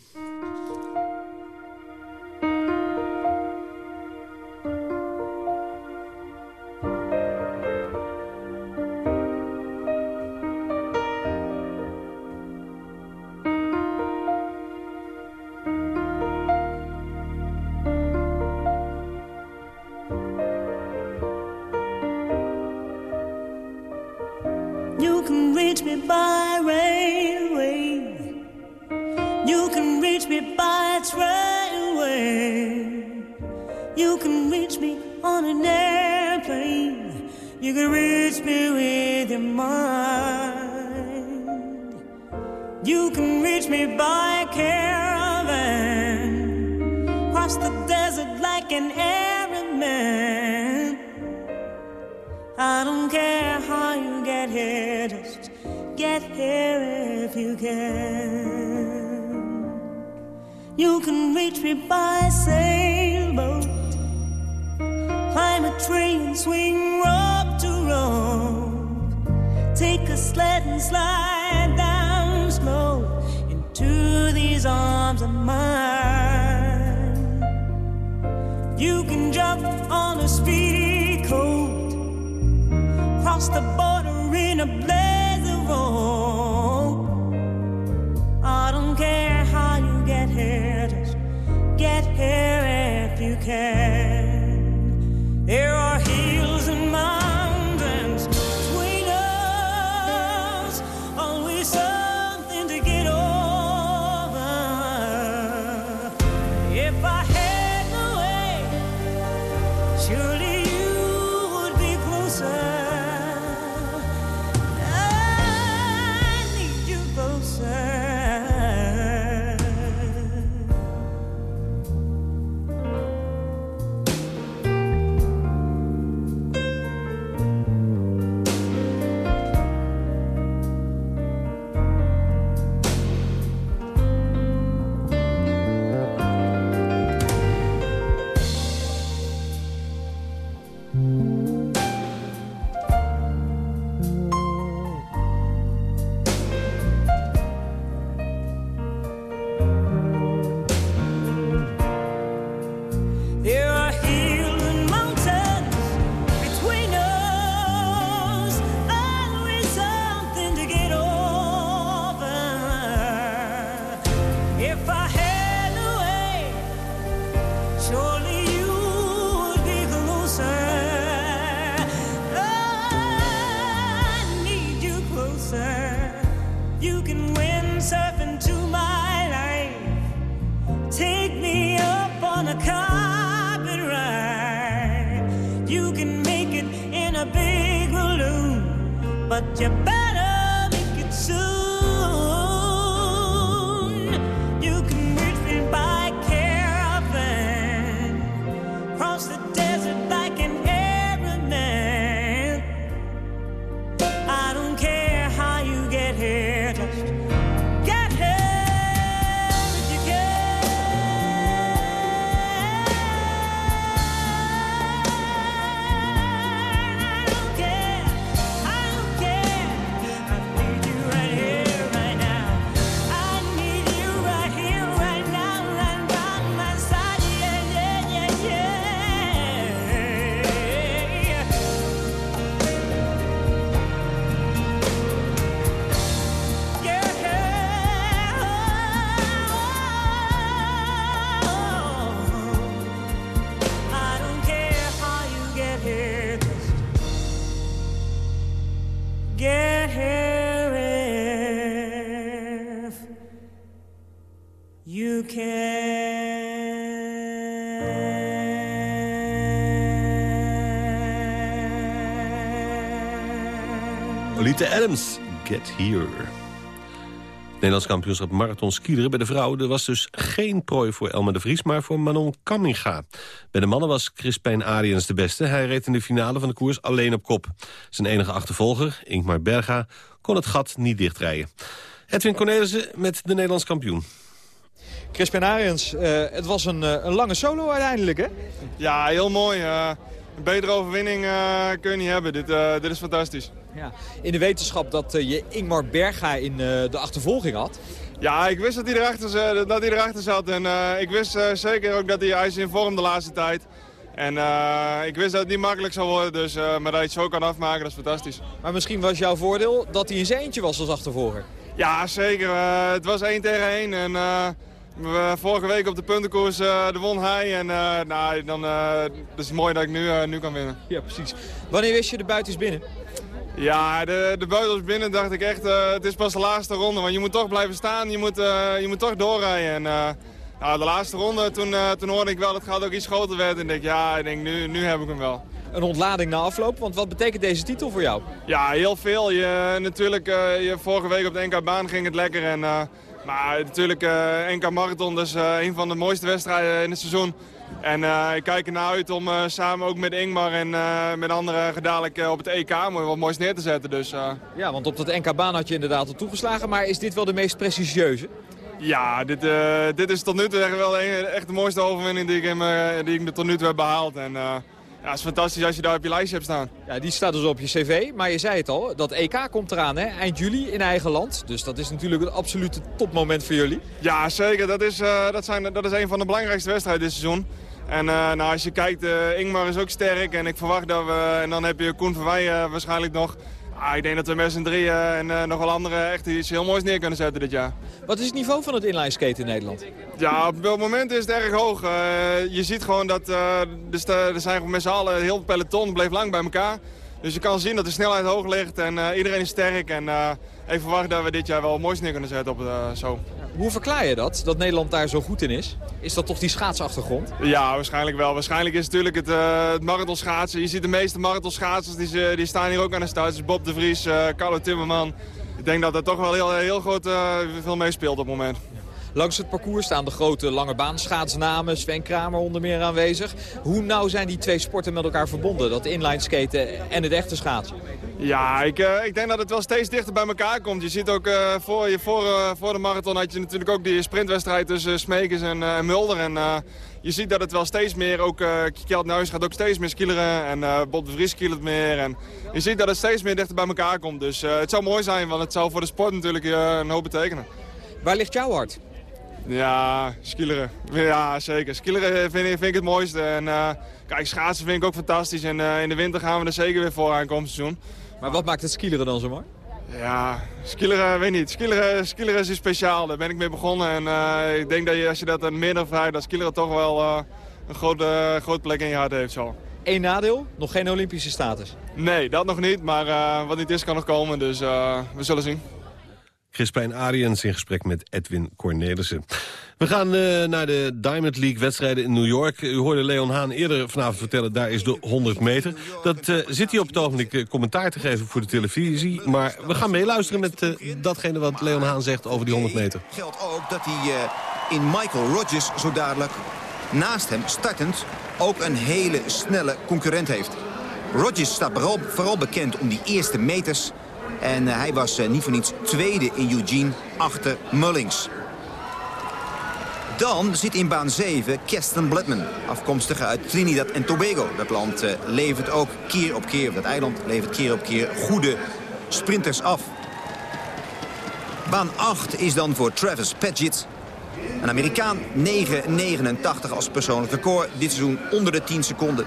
Olita Adams, Get Here. Nederlands kampioenschap marathon skileren bij de vrouwen... was dus geen prooi voor Elma de Vries, maar voor Manon Kamminga. Bij de mannen was Crispijn Ariens de beste. Hij reed in de finale van de koers alleen op kop. Zijn enige achtervolger, Ingmar Berga, kon het gat niet dichtrijden. Edwin Cornelissen met de Nederlands kampioen. Crispin Ariens, uh, het was een, uh, een, lange solo uiteindelijk, hè? Ja, heel mooi. Uh, een betere overwinning kun je niet hebben. Dit, dit is fantastisch. Ja. In de wetenschap dat je Ingmar Berga in de achtervolging had. Ja, ik wist dat hij erachter, dat hij erachter zat. En ik wist zeker ook dat hij, hij is in vorm de laatste tijd. En ik wist dat het niet makkelijk zou worden, dus, maar dat hij het zo kan afmaken, dat is fantastisch. Maar misschien was jouw voordeel dat hij in zijn eentje was als achtervolger? Ja, zeker. het was één tegen één en vorige week op de puntenkoers uh, de won hij. En uh, nou, dan uh, het is mooi dat ik nu, nu kan winnen. Ja, precies. Wanneer wist je de buiten is binnen? Ja, de, de is binnen dacht ik echt, het is pas de laatste ronde. Want je moet toch blijven staan, je moet, je moet toch doorrijden. En, nou, de laatste ronde, toen, toen hoorde ik wel dat het gaat ook iets groter werd. En ik denk, ja, ik denk, nu, nu heb ik hem wel. Een ontlading na afloop, want wat betekent deze titel voor jou? Ja, heel veel. Je, natuurlijk, je, vorige week op de NK-baan ging het lekker. En, maar natuurlijk, NK Marathon is uh, een van de mooiste wedstrijden in het seizoen. En uh, ik kijk ernaar uit om samen ook met Ingmar en met anderen dadelijk op het EK wat moois neer te zetten. Dus, Ja, want op dat NK-baan had je inderdaad al toegeslagen. Maar is dit wel de meest prestigieuze? Ja, dit, dit is tot nu toe echt wel echt de mooiste overwinning die ik, in, die ik tot nu toe heb behaald. En, ja, het is fantastisch als je daar op je lijstje hebt staan. Ja, die staat dus op je cv. Maar je zei het al, dat EK komt eraan hè? eind juli in eigen land. Dus dat is natuurlijk een absolute topmoment voor jullie. Ja, zeker. Dat is, dat zijn, dat is een van de belangrijkste wedstrijden dit seizoen. En uh, nou, als je kijkt, uh, Ingmar is ook sterk. En ik verwacht dat we... En dan heb je Koen van Wij waarschijnlijk nog... Ah, ik denk dat we met z'n drieën en uh, nog wel anderen echt iets heel moois neer kunnen zetten dit jaar. Wat is het niveau van het inline skate in Nederland? Ja, op het moment is het erg hoog. Uh, je ziet gewoon dat uh, dus er zijn met z'n allen heel peloton bleef lang bij elkaar. Dus je kan zien dat de snelheid hoog ligt en iedereen is sterk. En ik verwacht dat we dit jaar wel moois neer kunnen zetten op zo. Hoe verklaar je dat, dat Nederland daar zo goed in is? Is dat toch die schaatsachtergrond? Ja, waarschijnlijk wel. Waarschijnlijk is het natuurlijk het, uh, het marathonschaatsen. Je ziet de meeste marathonschaatsers, die, die staan hier ook aan de start. Dus Bob de Vries, uh, Carlo Timmerman. Ik denk dat dat toch wel heel, heel groot uh, veel meespeelt op het moment. Langs het parcours staan de grote lange baan schaatsnamen. Sven Kramer onder meer aanwezig. Hoe nauw zijn die twee sporten met elkaar verbonden? Dat inline skaten en het echte schaatsen? Ja, ik, uh, ik denk dat het wel steeds dichter bij elkaar komt. Je ziet ook uh, voor, je, voor, uh, voor de marathon had je natuurlijk ook die sprintwedstrijd tussen Smekers en Mulder. En je ziet dat het wel steeds meer, ook uh, Kjeld Nuis gaat ook steeds meer skileren. En Bob de Vries skilert meer. En je ziet dat het steeds meer dichter bij elkaar komt. Dus het zou mooi zijn, want het zou voor de sport natuurlijk een hoop betekenen. Waar ligt jouw hart? Ja, skileren. Ja, zeker. Skileren vind ik, vind ik het mooiste. En kijk, schaatsen vind ik ook fantastisch. En in de winter gaan we er zeker weer voor aankomend seizoen. Maar wat maakt het skileren dan zo mooi? Ja, skileren, weet niet. Skileren, skileren is speciaal. Daar ben ik mee begonnen. En uh, ik denk dat je, als je dat aan meerdere vraagt, dat skileren toch wel een grote, grote plek in je hart heeft. Zo. Eén nadeel, nog geen Olympische status? Nee, dat nog niet. Maar wat niet is, kan nog komen. Dus we zullen zien. Crispijn Ariens in gesprek met Edwin Cornelissen. We gaan uh, naar de Diamond League wedstrijden in New York. U hoorde Leon Haan eerder vanavond vertellen, daar is de 100 meter. Dat uh, zit hij op het ogenblik uh, commentaar te geven voor de televisie. Maar we gaan meeluisteren met datgene wat Leon Haan zegt over die 100 meter. Geldt ook dat hij in Michael Rogers zo dadelijk naast hem startend ook een hele snelle concurrent heeft. Rogers staat vooral, vooral bekend om die eerste meters en hij was niet voor niets tweede in Eugene achter Mullings. Dan zit in baan 7 Kirsten Bledman, afkomstig uit Trinidad en Tobago. Dat land uh, levert ook keer op keer, dat eiland levert keer op keer goede sprinters af. Baan 8 is dan voor Travis Paget. Een Amerikaan 9,89 als persoonlijk record. Dit seizoen onder de 10 seconden.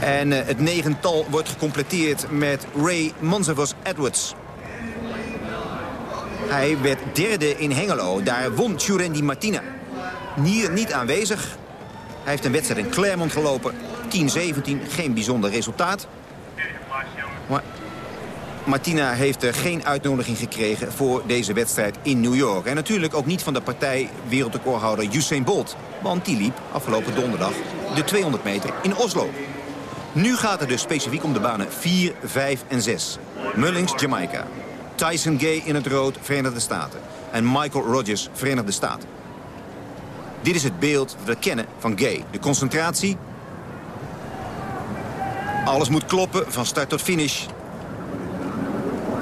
En uh, het negental wordt gecompleteerd met Ray Monsevos Edwards. Hij werd derde in Hengelo. Daar won Churendi Martina. Hier niet aanwezig. Hij heeft een wedstrijd in Claremont gelopen. 10-17, geen bijzonder resultaat. Martina heeft geen uitnodiging gekregen voor deze wedstrijd in New York. En natuurlijk ook niet van de partij wereldrecordhouder Usain Bolt. Want die liep afgelopen donderdag de 200 meter in Oslo. Nu gaat het dus specifiek om de banen 4, 5 en 6. Mullings, Jamaica. Tyson Gay in het rood, Verenigde Staten. En Michael Rogers, Verenigde Staten. Dit is het beeld dat we kennen van Gay. De concentratie. Alles moet kloppen, van start tot finish.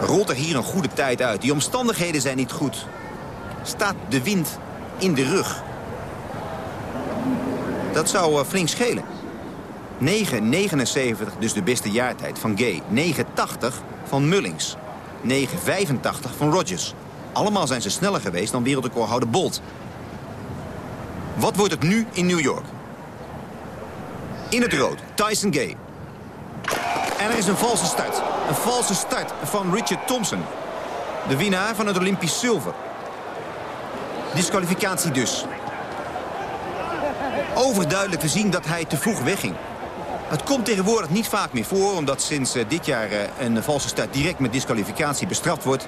Rolt er hier een goede tijd uit. Die omstandigheden zijn niet goed. Staat de wind in de rug. Dat zou uh, flink schelen. 9,79 dus de beste jaartijd van Gay. 9,80 van Mullings. 9,85 van Rogers. Allemaal zijn ze sneller geweest dan wereldrecordhouder Bolt. Wat wordt het nu in New York? In het rood, Tyson Gay. En er is een valse start. Een valse start van Richard Thompson. De winnaar van het Olympisch zilver. Disqualificatie dus. Overduidelijk te zien dat hij te vroeg wegging. Het komt tegenwoordig niet vaak meer voor... omdat sinds eh, dit jaar eh, een valse start direct met disqualificatie bestraft wordt.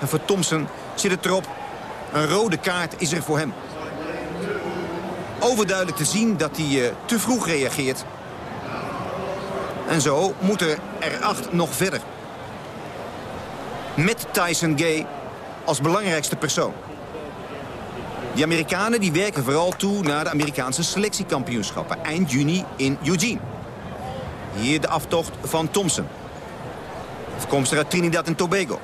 En voor Thompson zit het erop. Een rode kaart is er voor hem. Overduidelijk te zien dat hij eh, te vroeg reageert. En zo moeten er acht nog verder. Met Tyson Gay als belangrijkste persoon. Die Amerikanen die werken vooral toe naar de Amerikaanse selectiekampioenschappen. Eind juni in Eugene. Hier de aftocht van Thompson. Afkomstig uit Trinidad en Tobago.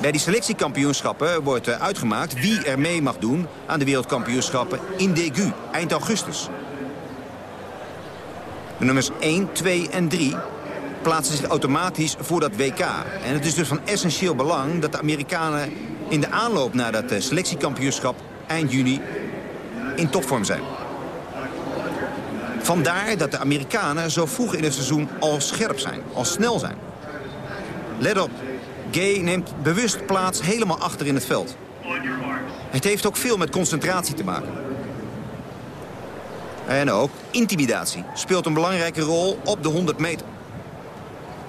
Bij die selectiekampioenschappen wordt uitgemaakt wie er mee mag doen aan de wereldkampioenschappen in Degu, eind augustus. De nummers 1, 2 en 3 plaatsen zich automatisch voor dat WK. En het is dus van essentieel belang dat de Amerikanen in de aanloop naar dat selectiekampioenschap eind juni in topvorm zijn. Vandaar dat de Amerikanen zo vroeg in het seizoen al scherp zijn, al snel zijn. Let op, Gay neemt bewust plaats helemaal achter in het veld. Het heeft ook veel met concentratie te maken. En ook intimidatie speelt een belangrijke rol op de 100 meter.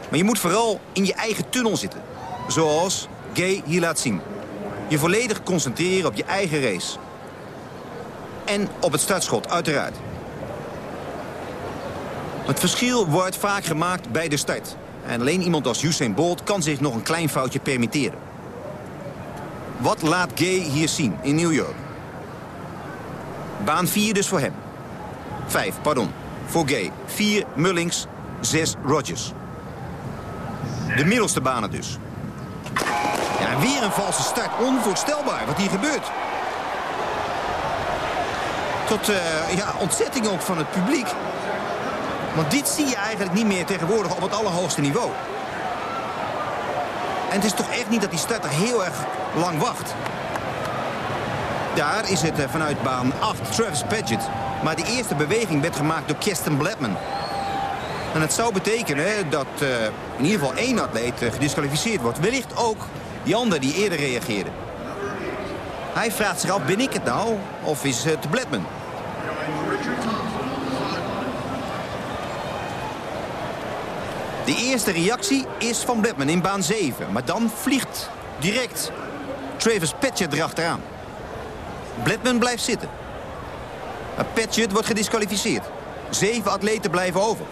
Maar je moet vooral in je eigen tunnel zitten. Zoals Gay hier laat zien. Je volledig concentreren op je eigen race. En op het startschot, uiteraard. Het verschil wordt vaak gemaakt bij de start. En alleen iemand als Usain Bolt kan zich nog een klein foutje permitteren. Wat laat Gay hier zien in New York? Baan 4 dus voor hem. 5, pardon, voor Gay. 4 Mullings, 6 Rogers. De middelste banen dus. Ja, weer een valse start. Onvoorstelbaar wat hier gebeurt. Tot uh, ja, ontzetting ook van het publiek. Want dit zie je eigenlijk niet meer tegenwoordig op het allerhoogste niveau. En het is toch echt niet dat die starter heel erg lang wacht. Daar is het eh, vanuit baan 8 Travis Paget. Maar de eerste beweging werd gemaakt door Kirsten Bladman. En het zou betekenen dat uh, in ieder geval één atleet uh, gedisqualificeerd wordt. Wellicht ook ander die eerder reageerde. Hij vraagt zich af, ben ik het nou? Of is het Bladman? De eerste reactie is van Bladman in baan 7. Maar dan vliegt direct Travis Patchett erachteraan. Bladman blijft zitten. Maar Patchett wordt gedisqualificeerd. Zeven atleten blijven over.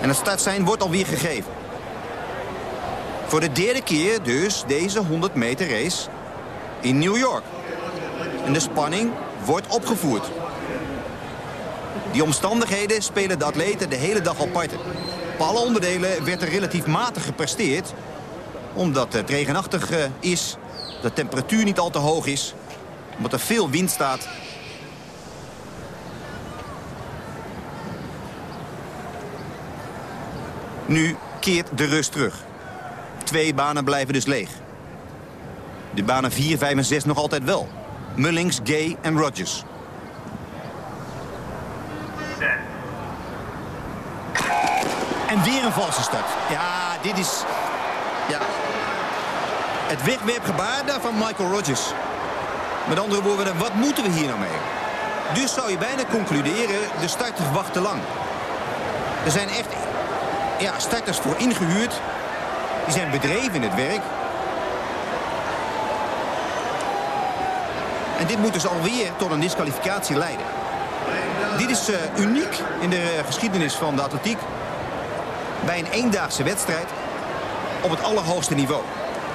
En het startsein wordt alweer gegeven. Voor de derde keer dus deze 100 meter race in New York. En de spanning wordt opgevoerd. Die omstandigheden spelen de atleten de hele dag al parten. Op alle onderdelen werd er relatief matig gepresteerd. Omdat het regenachtig eh, is, de temperatuur niet al te hoog is. Omdat er veel wind staat. Nu keert de rust terug. Twee banen blijven dus leeg. De banen 4, 5 en 6 nog altijd wel. Mullings, Gay en Rogers. En weer een valse start. Ja, dit is... Ja. Het wegwerpgebaar daar van Michael Rogers. Met andere woorden, wat moeten we hier nou mee? Dus zou je bijna concluderen, de starters wachten lang. Er zijn echt ja, starters voor ingehuurd. Die zijn bedreven in het werk. En dit moet dus alweer tot een disqualificatie leiden. Dit is uh, uniek in de geschiedenis van de atletiek. Bij een eendaagse wedstrijd op het allerhoogste niveau.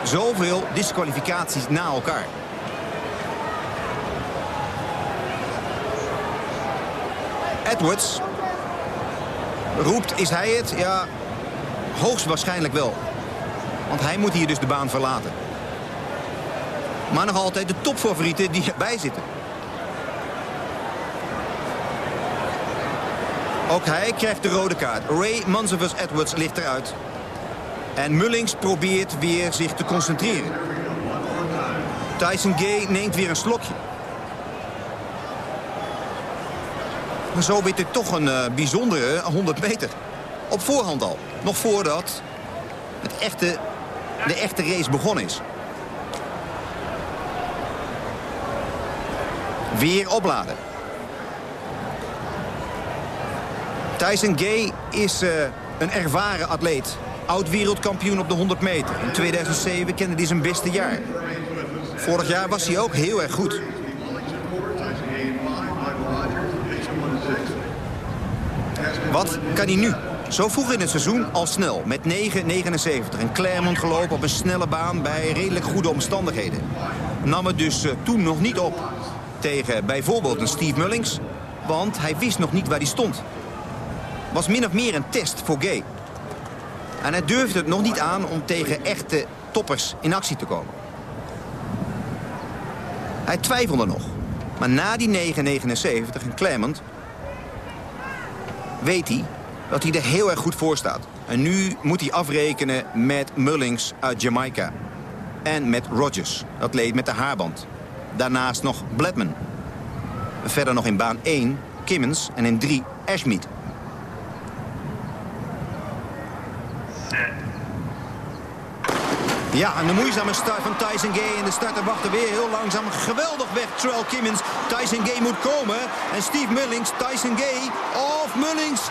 Zoveel disqualificaties na elkaar. Edwards roept, is hij het? Ja, hoogstwaarschijnlijk wel. Want hij moet hier dus de baan verlaten. Maar nog altijd de topfavorieten die erbij zitten. Ook hij krijgt de rode kaart. Ray Mansevers Edwards ligt eruit. En Mullings probeert weer zich te concentreren. Tyson Gay neemt weer een slokje. Maar zo werd het toch een uh, bijzondere 100 meter. Op voorhand al. Nog voordat het echte, de echte race begonnen is. Weer opladen. Tyson Gay is uh, een ervaren atleet. Oud-wereldkampioen op de 100 meter. In 2007 kende hij zijn beste jaar. Vorig jaar was hij ook heel erg goed. Wat kan hij nu? Zo vroeg in het seizoen al snel, met 9,79. En Claremont gelopen op een snelle baan bij redelijk goede omstandigheden. Nam het dus uh, toen nog niet op tegen bijvoorbeeld een Steve Mullings. Want hij wist nog niet waar hij stond. Was min of meer een test voor Gay. En hij durfde het nog niet aan om tegen echte toppers in actie te komen. Hij twijfelde nog. Maar na die 9,79 en Clement weet hij dat hij er heel erg goed voor staat. En nu moet hij afrekenen met Mullings uit Jamaica. En met Rogers, dat leed met de haarband. Daarnaast nog Bledman. Verder nog in baan 1 Kimmins en in 3 Ashmead. Ja, en de moeizame start van Tyson Gay. En de starter wachtte weer heel langzaam. Geweldig weg, Terrell Kimmins. Tyson Gay moet komen. En Steve Mullings, Tyson Gay of Mullings.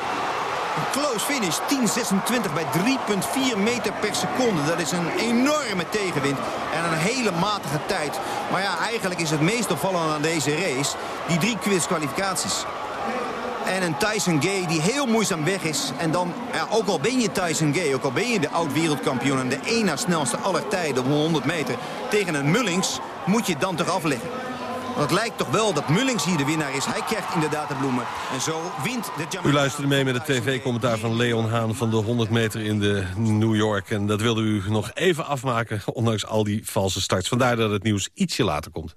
Close finish, 10.26 bij 3,4 meter per seconde. Dat is een enorme tegenwind en een hele matige tijd. Maar ja, eigenlijk is het meest opvallend aan deze race... die drie quiz-kwalificaties. En een Tyson Gay die heel moeizaam weg is. En dan, ja, ook al ben je Tyson Gay, ook al ben je de oud-wereldkampioen... en de één na snelste aller tijden op 100 meter... tegen een Mullings moet je dan toch afleggen. Want het lijkt toch wel dat Mullings hier de winnaar is. Hij krijgt inderdaad de bloemen. En zo wint de Jamaica. U luisterde mee met het tv-commentaar van Leon Haan van de 100 meter in de New York. En dat wilde u nog even afmaken, ondanks al die valse starts. Vandaar dat het nieuws ietsje later komt.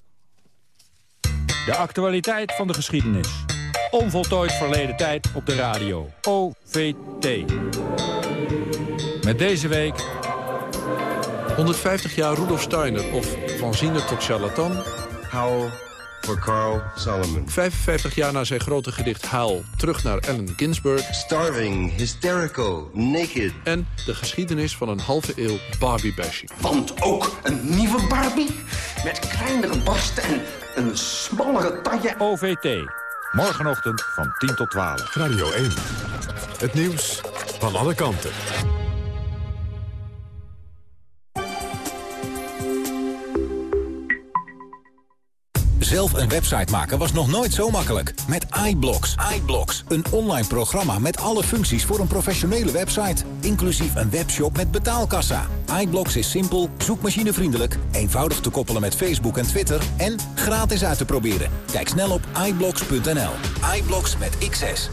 De actualiteit van de geschiedenis. Onvoltooid verleden tijd op de radio. OVT. Met deze week... 150 jaar Rudolf Steiner of Van Ziener tot charlatan... Howl voor Carl Solomon. 55 jaar na zijn grote gedicht Howl, terug naar Allen Ginsberg. Starving, hysterical, naked. En de geschiedenis van een halve eeuw Barbie-bashing. Want ook een nieuwe Barbie met kleinere borsten en een smallere taille. OVT, morgenochtend van 10 tot 12. Radio 1, het nieuws van alle kanten. Zelf een website maken was nog nooit zo makkelijk. Met iBlocks. iBlocks, een online programma met alle functies voor een professionele website. Inclusief een webshop met betaalkassa. iBlocks is simpel, zoekmachinevriendelijk, eenvoudig te koppelen met Facebook en Twitter... en gratis uit te proberen. Kijk snel op iBlocks.nl. iBlocks met XS.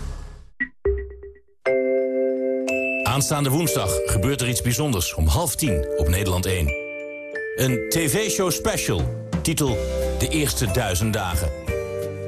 Aanstaande woensdag gebeurt er iets bijzonders om half tien op Nederland 1. Een tv-show special, titel De Eerste Duizend Dagen.